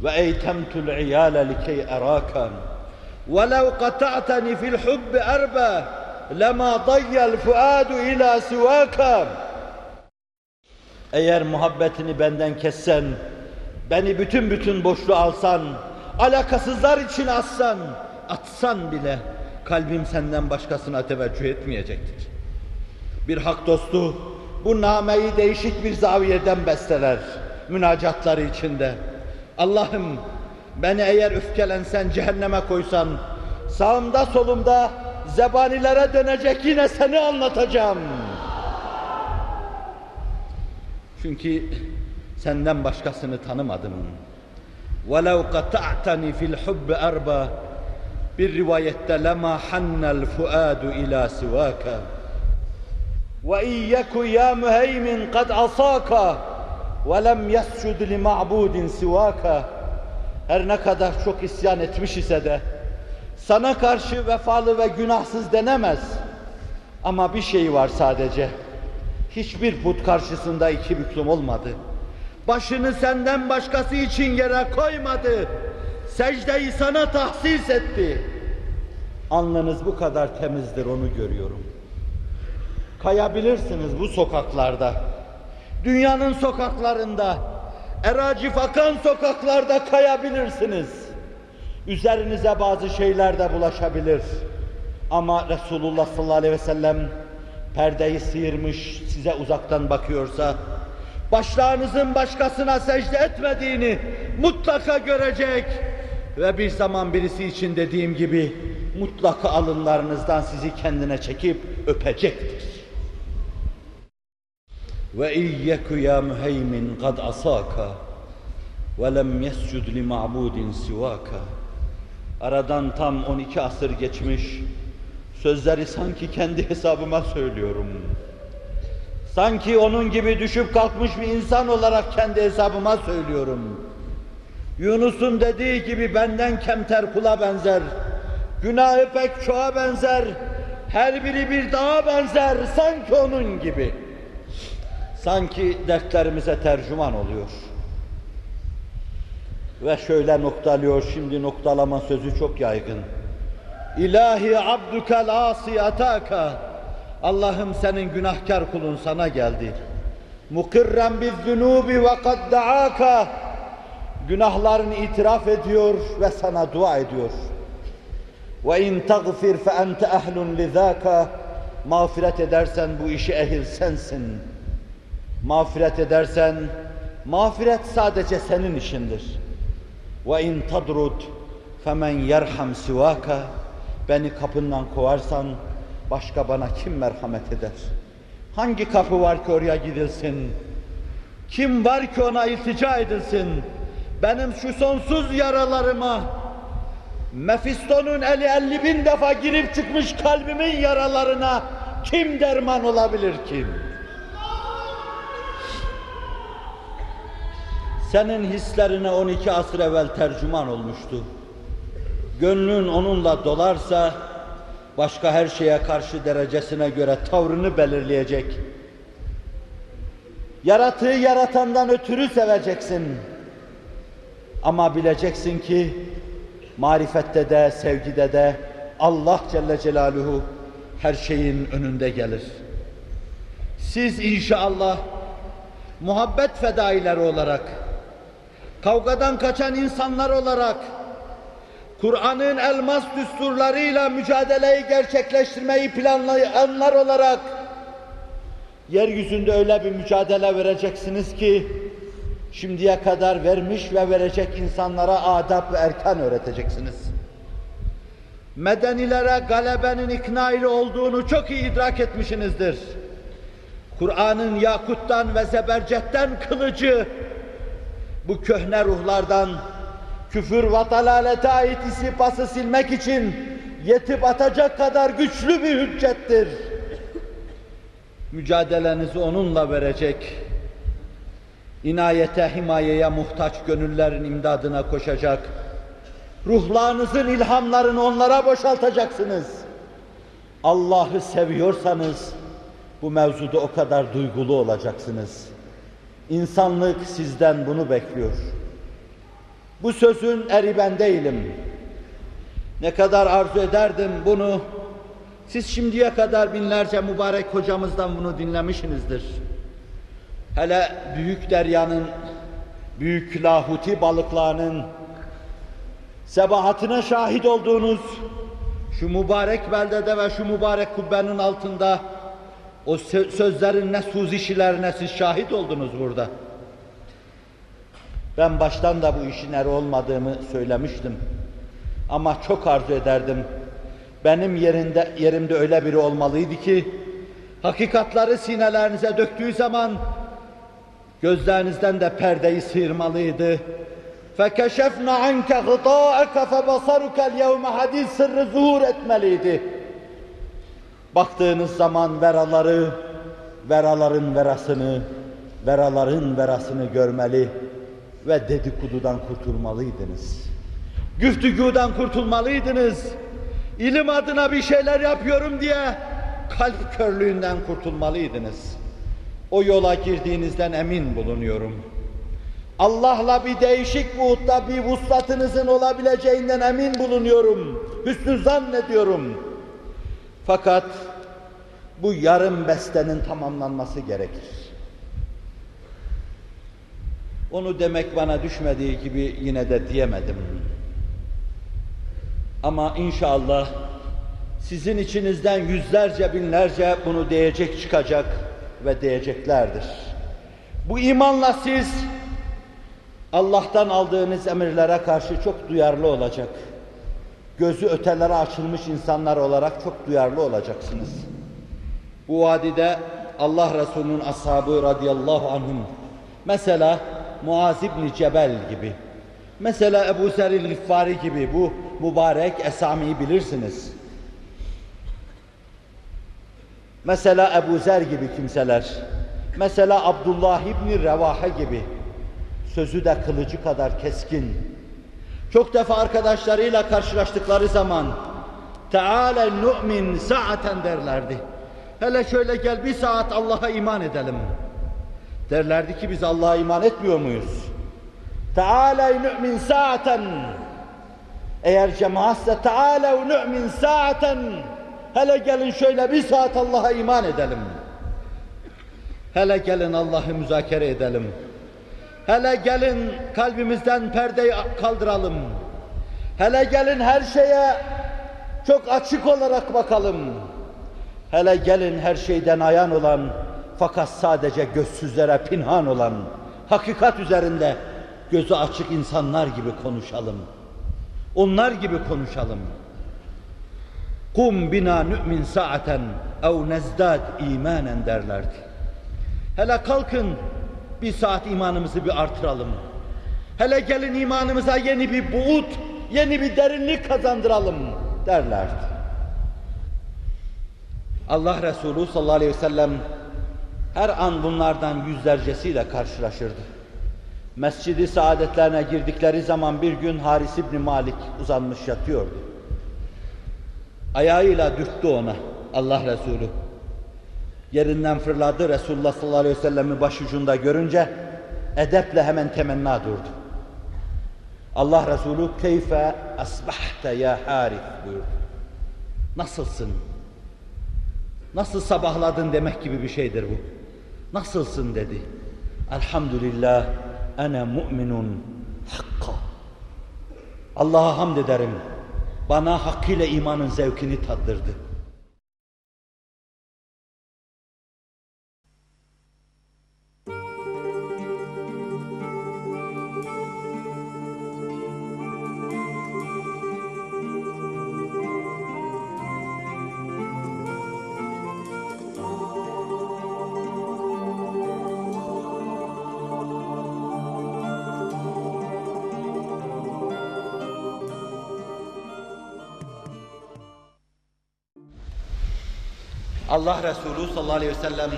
ve eytemtul iyale likey erakan ve lev kata'tani fil hubbi erbe lema dayyel fuadu ila sivaka eğer muhabbetini benden kessen beni bütün bütün boşlu alsan alakasızlar için atsan atsan bile kalbim senden başkasına teveccüh etmeyecektir. Bir hak dostu bu nameyi değişik bir zaviyeden besteler münacatları içinde. Allah'ım beni eğer öfkelensen cehenneme koysan sağımda solumda zebanilere dönecek yine seni anlatacağım. Çünkü senden başkasını tanımadım. وَلَوْ قَطَعْتَنِ فِي الْحُبِّ أَرْبَى Bir rivayette لَمَا حَنَّ الْفُؤَادُ إِلَى سِوَاكَ وَاِيَّكُ يَا مُهَيْمِنْ قَدْ عَصَاكَ وَلَمْ يَسْجُدْ لِمَعْبُودٍ سِوَاكَ Her ne kadar çok isyan etmiş ise de sana karşı vefalı ve günahsız denemez. Ama bir şey var sadece. Hiçbir put karşısında iki büklüm olmadı. Başını senden başkası için yere koymadı. Secdeyi sana tahsis etti. Alnınız bu kadar temizdir onu görüyorum. Kayabilirsiniz bu sokaklarda. Dünyanın sokaklarında, eracif akan sokaklarda kayabilirsiniz. Üzerinize bazı şeyler de bulaşabilir. Ama Resulullah sallallahu aleyhi ve sellem perdeyi sıyırmış size uzaktan bakıyorsa başlarınızın başkasına secde etmediğini mutlaka görecek ve bir zaman birisi için dediğim gibi mutlaka alınlarınızdan sizi kendine çekip öpecektir. Ya müheymin kad asaka ve lem yescud li ma'budin sivaka. Aradan tam 12 asır geçmiş. Sözleri sanki kendi hesabıma söylüyorum. Sanki onun gibi düşüp kalkmış bir insan olarak kendi hesabıma söylüyorum. Yunus'un dediği gibi benden kemter kula benzer. Günahı pek çoğa benzer. Her biri bir dağa benzer. Sanki onun gibi. Sanki dertlerimize tercüman oluyor. Ve şöyle noktalıyor, şimdi noktalama sözü çok yaygın. İlahi abdukel asi ataka. Allah'ım senin günahkar kulun sana geldi. Mukirren biz zunubi ve kad daaka. Günahlarını itiraf ediyor ve sana dua ediyor. Ve in tagfir fe ente ehlun lizaka. Mağfiret edersen bu işi ehil sensin. Mağfiret edersen, mağfiret sadece senin işindir. Ve in tadrud femen yerham sivaka. Beni kapından kovarsan başka bana kim merhamet eder? Hangi kapı var ki oraya gidilsin? Kim var ki ona iltica edilsin? Benim şu sonsuz yaralarıma Mefiston'un eli elli bin defa girip çıkmış kalbimin yaralarına kim derman olabilir ki? Senin hislerine 12 asır evvel tercüman olmuştu. Gönlün onunla dolarsa başka her şeye karşı derecesine göre tavrını belirleyecek. Yaratığı yaratandan ötürü seveceksin. Ama bileceksin ki marifette de sevgide de Allah Celle Celaluhu her şeyin önünde gelir. Siz inşallah muhabbet fedaileri olarak kavgadan kaçan insanlar olarak Kur'an'ın elmas düsturlarıyla mücadeleyi gerçekleştirmeyi planlayanlar olarak yeryüzünde öyle bir mücadele vereceksiniz ki şimdiye kadar vermiş ve verecek insanlara adab ve erkan öğreteceksiniz. Medenilere galebenin ikna ile olduğunu çok iyi idrak etmişsinizdir. Kur'an'ın yakuttan ve zebercetten kılıcı bu köhne ruhlardan küfür ve dalalete ait isipası silmek için yetip atacak kadar güçlü bir hüccettir. Mücadelenizi onunla verecek, inayete, himayeye muhtaç gönüllerin imdadına koşacak, ruhlarınızın ilhamlarını onlara boşaltacaksınız. Allah'ı seviyorsanız bu mevzuda o kadar duygulu olacaksınız. İnsanlık sizden bunu bekliyor. Bu sözün eri ben değilim. Ne kadar arzu ederdim bunu. Siz şimdiye kadar binlerce mübarek hocamızdan bunu dinlemişsinizdir. Hele büyük deryanın, büyük lahuti balıklarının sebahatine şahit olduğunuz şu mübarek beldede ve şu mübarek kubbenin altında o sö- sözlerin ne suzişilerine siz şahit oldunuz burada. Ben baştan da bu işin eri olmadığımı söylemiştim. Ama çok arzu ederdim. Benim yerinde yerimde öyle biri olmalıydı ki hakikatları sinelerinize döktüğü zaman gözlerinizden de perdeyi sıyırmalıydı. فَكَشَفْنَا عَنْكَ غِطَاءَكَ فَبَصَرُكَ الْيَوْمَ hadis sırrı zuhur etmeliydi. Baktığınız zaman veraları, veraların verasını, veraların verasını görmeli ve dedikodudan kurtulmalıydınız. Güftügudan kurtulmalıydınız. İlim adına bir şeyler yapıyorum diye kalp körlüğünden kurtulmalıydınız. O yola girdiğinizden emin bulunuyorum. Allah'la bir değişik buğutta bir vuslatınızın olabileceğinden emin bulunuyorum. Hüsnü zannediyorum. Fakat bu yarım bestenin tamamlanması gerekir. Onu demek bana düşmediği gibi yine de diyemedim. Ama inşallah sizin içinizden yüzlerce binlerce bunu diyecek çıkacak ve diyeceklerdir. Bu imanla siz Allah'tan aldığınız emirlere karşı çok duyarlı olacak. Gözü ötelere açılmış insanlar olarak çok duyarlı olacaksınız. Bu vadide Allah Resulü'nün ashabı radıyallahu anhum mesela Muaz İbni Cebel gibi mesela Ebu Zeril Gıffari gibi bu mübarek esamiyi bilirsiniz. Mesela Ebu Zer gibi kimseler mesela Abdullah İbni Revahe gibi sözü de kılıcı kadar keskin. Çok defa arkadaşlarıyla karşılaştıkları zaman Teala nu'min saaten derlerdi. Hele şöyle gel bir saat Allah'a iman edelim. Derlerdi ki biz Allah'a iman etmiyor muyuz? Teala nu'min saaten eğer cemaatse Teala nu'min saaten hele gelin şöyle bir saat Allah'a iman edelim. Hele gelin Allah'ı müzakere edelim. Hele gelin kalbimizden perdeyi kaldıralım. Hele gelin her şeye çok açık olarak bakalım. Hele gelin her şeyden ayan olan fakat sadece gözsüzlere pinhan olan hakikat üzerinde gözü açık insanlar gibi konuşalım. Onlar gibi konuşalım. Kum bina nü'min saaten ev nezdad imanen derlerdi. Hele kalkın bir saat imanımızı bir artıralım. Hele gelin imanımıza yeni bir buğut, yeni bir derinlik kazandıralım derlerdi. Allah Resulü sallallahu aleyhi ve sellem her an bunlardan yüzlercesiyle karşılaşırdı. Mescidi saadetlerine girdikleri zaman bir gün Haris İbni Malik uzanmış yatıyordu. Ayağıyla dürttü ona Allah Resulü. Yerinden fırladı Resulullah sallallahu aleyhi ve sellem'i başucunda görünce edeple hemen temenna durdu. Allah Resulü keyfe asbahte ya Harith buyurdu. Nasılsın? Nasıl sabahladın demek gibi bir şeydir bu. Nasılsın dedi. Elhamdülillah ene mu'minun hakka. Allah'a hamd ederim. Bana hakkıyla imanın zevkini tattırdı. Allah Resulü sallallahu aleyhi ve sellem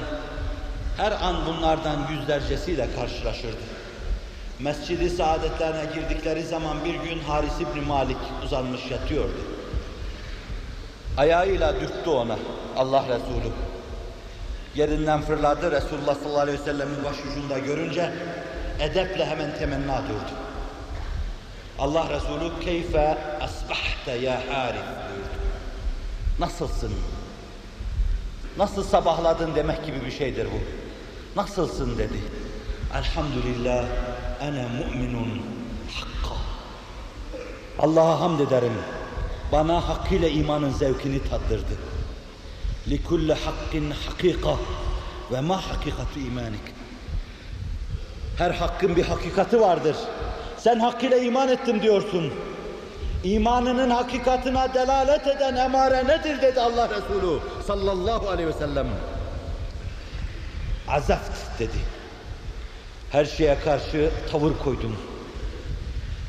her an bunlardan yüzlercesiyle karşılaşırdı. Mescidi saadetlerine girdikleri zaman bir gün Haris İbni Malik uzanmış yatıyordu. Ayağıyla dürttü ona Allah Resulü. Yerinden fırladı Resulullah sallallahu aleyhi ve sellemin başucunda görünce edeple hemen temenna durdu. Allah Resulü keyfe asbahte ya Haris buyurdu. Nasılsın? Nasıl sabahladın demek gibi bir şeydir bu. Nasılsın dedi. Elhamdülillah ene mu'minun hakka. Allah'a hamd ederim. Bana hakkıyla imanın zevkini tattırdı. Likulle hakkin hakika ve ma hakikatu imanik. Her hakkın bir hakikati vardır. Sen hakkıyla iman ettim diyorsun. İmanının hakikatine delalet eden emare nedir dedi Allah Resulü sallallahu aleyhi ve sellem. Azaft dedi. Her şeye karşı tavır koydum.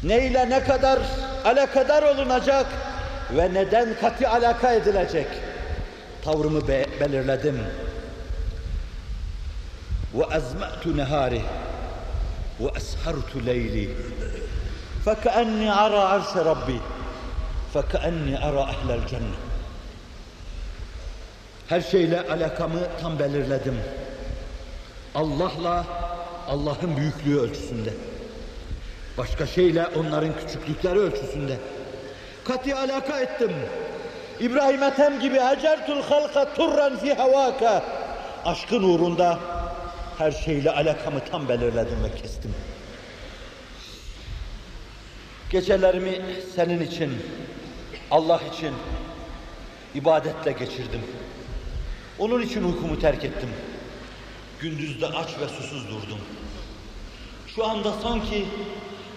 Ne ile ne kadar alakadar olunacak ve neden katı alaka edilecek? Tavrımı be belirledim. Ve azma'tu nehari ve eshartu leyli. فكأني أرى عرش ربي فكأني أرى أهل الجنة Her şeyle alakamı tam belirledim. Allah'la Allah'ın büyüklüğü ölçüsünde. Başka şeyle onların küçüklükleri ölçüsünde. Katı alaka ettim. İbrahim Ethem gibi hacertul halka turran fi havaka. Aşkın uğrunda her şeyle alakamı tam belirledim ve kestim. Gecelerimi senin için, Allah için ibadetle geçirdim. Onun için uykumu terk ettim. Gündüzde aç ve susuz durdum. Şu anda sanki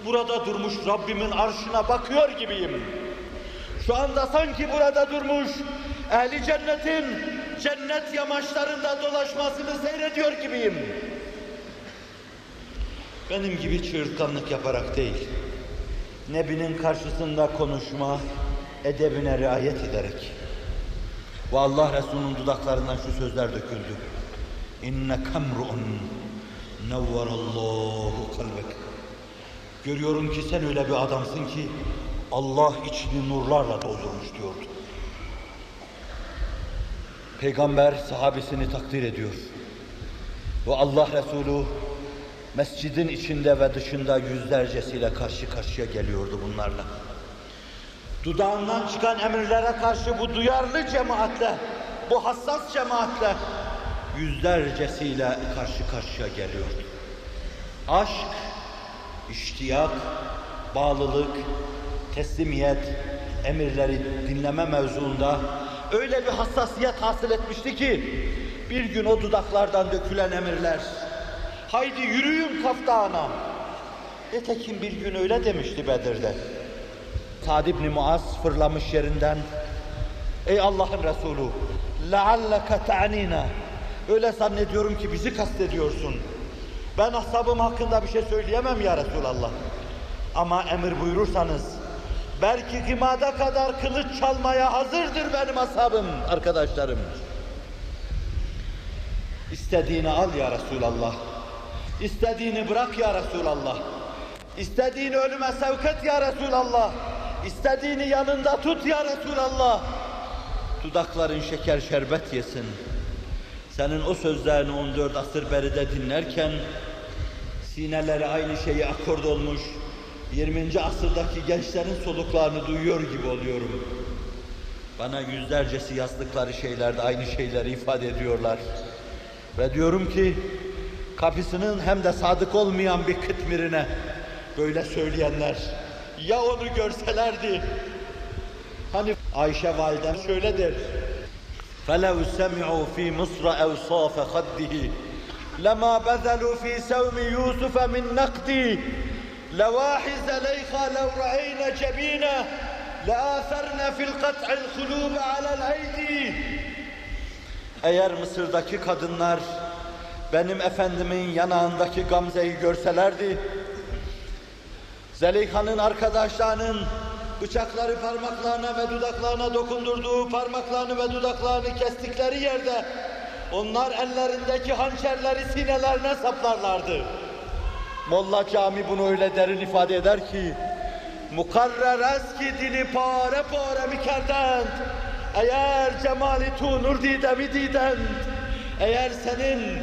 burada durmuş Rabbimin arşına bakıyor gibiyim. Şu anda sanki burada durmuş ehli cennetin cennet yamaçlarında dolaşmasını seyrediyor gibiyim. Benim gibi çığırtkanlık yaparak değil, Nebinin karşısında konuşma, edebine riayet ederek. Ve Allah Resulü'nün dudaklarından şu sözler döküldü. İnne kamru'un nevverallahu kalbek. Görüyorum ki sen öyle bir adamsın ki Allah içini nurlarla doldurmuş diyordu. Peygamber sahabesini takdir ediyor. Ve Allah Resulü mescidin içinde ve dışında yüzlercesiyle karşı karşıya geliyordu bunlarla. Dudağından çıkan emirlere karşı bu duyarlı cemaatle, bu hassas cemaatle yüzlercesiyle karşı karşıya geliyordu. Aşk, iştiyak, bağlılık, teslimiyet, emirleri dinleme mevzuunda öyle bir hassasiyet hasıl etmişti ki bir gün o dudaklardan dökülen emirler Haydi yürüyün kaftana. Nitekim bir gün öyle demişti Bedir'de. Sad ibn Muaz fırlamış yerinden. Ey Allah'ın Resulü, lealleke te'anina. Öyle zannediyorum ki bizi kastediyorsun. Ben ashabım hakkında bir şey söyleyemem ya Resulallah. Ama emir buyurursanız, belki gımada kadar kılıç çalmaya hazırdır benim ashabım, arkadaşlarım. İstediğini al ya Resulallah İstediğini bırak ya Resulallah. İstediğini ölüme sevk et ya Resulallah. İstediğini yanında tut ya Resulallah. Dudakların şeker şerbet yesin. Senin o sözlerini 14 asır beride dinlerken sineleri aynı şeyi akord olmuş 20. asırdaki gençlerin soluklarını duyuyor gibi oluyorum. Bana yüzlercesi yazdıkları şeylerde aynı şeyleri ifade ediyorlar. Ve diyorum ki kapısının hem de sadık olmayan bir kıtmirine böyle söyleyenler ya onu görselerdi hani Ayşe validem şöyledir فَلَوْ سَمِعُوا فِي مِصْرَ أَوْصَافَ خَدِّهِ لَمَا بَذَلُوا فِي سَوْمِ يُوسُفَ مِنْ نَقْدِي لَوَاحِزَ لَيْخَا لَوْ رَأَيْنَ جَبِينَهِ لَآثَرْنَ فِي الْقَطْعِ الْخُلُوبَ عَلَى الْأَيْدِي Eğer Mısır'daki kadınlar benim efendimin yanağındaki gamzeyi görselerdi, Zeliha'nın arkadaşlarının bıçakları parmaklarına ve dudaklarına dokundurduğu parmaklarını ve dudaklarını kestikleri yerde onlar ellerindeki hançerleri sinelerine saplarlardı. Molla Cami bunu öyle derin ifade eder ki mukarrer eski dili pare pare mikerdend eğer cemali tu nur didemi didend eğer senin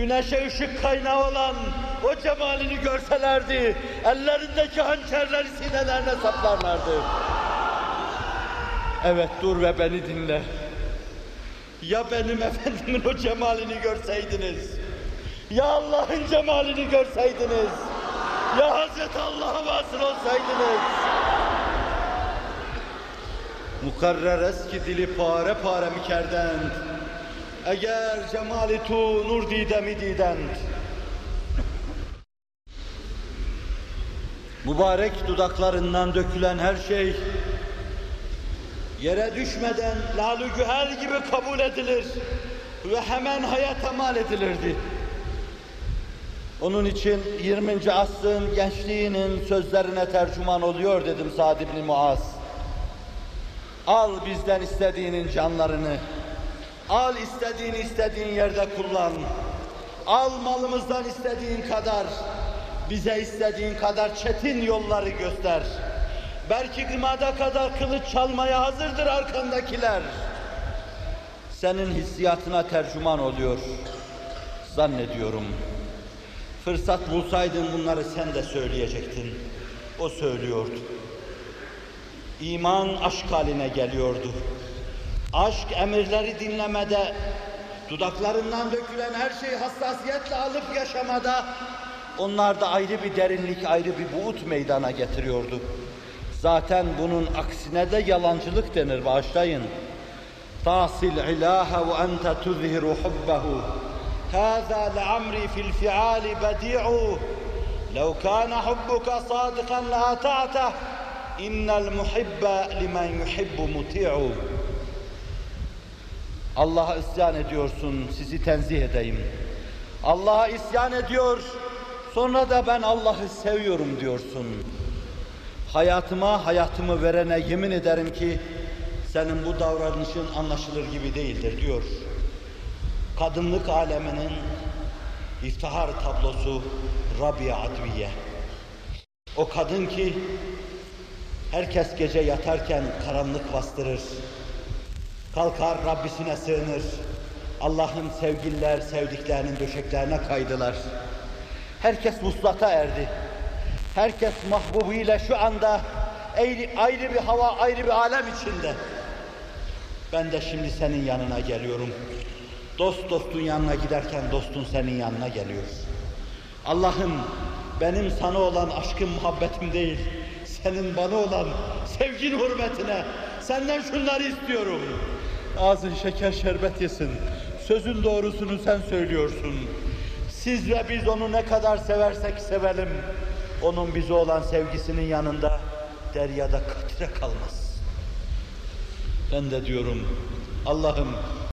güneşe ışık kaynağı olan o cemalini görselerdi, ellerindeki hançerleri sinelerine saplarlardı. Evet dur ve beni dinle. Ya benim efendimin o cemalini görseydiniz, ya Allah'ın cemalini görseydiniz, ya Hazreti Allah'a vasıl olsaydınız, Mukarrer eski dili pare pare mikerden. Eğer cemali tu nur didemi didend. Mübarek dudaklarından dökülen her şey yere düşmeden lalü güher gibi kabul edilir ve hemen hayata mal edilirdi. Onun için 20. asrın gençliğinin sözlerine tercüman oluyor dedim Sa'd ibn Muaz. Al bizden istediğinin canlarını, al istediğini istediğin yerde kullan. Al malımızdan istediğin kadar, bize istediğin kadar çetin yolları göster. Belki gımada kadar kılıç çalmaya hazırdır arkandakiler. Senin hissiyatına tercüman oluyor. Zannediyorum. Fırsat bulsaydın bunları sen de söyleyecektin. O söylüyordu. İman aşk haline geliyordu. Aşk emirleri dinlemede, dudaklarından dökülen her şeyi hassasiyetle alıp yaşamada, onlarda ayrı bir derinlik, ayrı bir buğut meydana getiriyordu. Zaten bunun aksine de yalancılık denir, bağışlayın. Tasil ilaha ve ente tuzhiru hubbehu. هذا لعمري في الفعال بديع لو كان حبك صادقا لأطعته إن المحب لمن يحب مطيع Allah'a isyan ediyorsun, sizi tenzih edeyim. Allah'a isyan ediyor, sonra da ben Allah'ı seviyorum diyorsun. Hayatıma, hayatımı verene yemin ederim ki senin bu davranışın anlaşılır gibi değildir diyor kadınlık aleminin iftihar tablosu Rabia Adviye. O kadın ki herkes gece yatarken karanlık bastırır. Kalkar Rabbisine sığınır. Allah'ın sevgililer sevdiklerinin döşeklerine kaydılar. Herkes vuslata erdi. Herkes mahbubuyla şu anda ayrı, ayrı bir hava, ayrı bir alem içinde. Ben de şimdi senin yanına geliyorum. Dost dostun yanına giderken dostun senin yanına geliyor. Allah'ım benim sana olan aşkım muhabbetim değil, senin bana olan sevgin hürmetine senden şunları istiyorum. Ağzın şeker şerbet yesin. Sözün doğrusunu sen söylüyorsun. Siz ve biz onu ne kadar seversek sevelim. Onun bize olan sevgisinin yanında deryada katre kalmaz. Ben de diyorum Allah'ım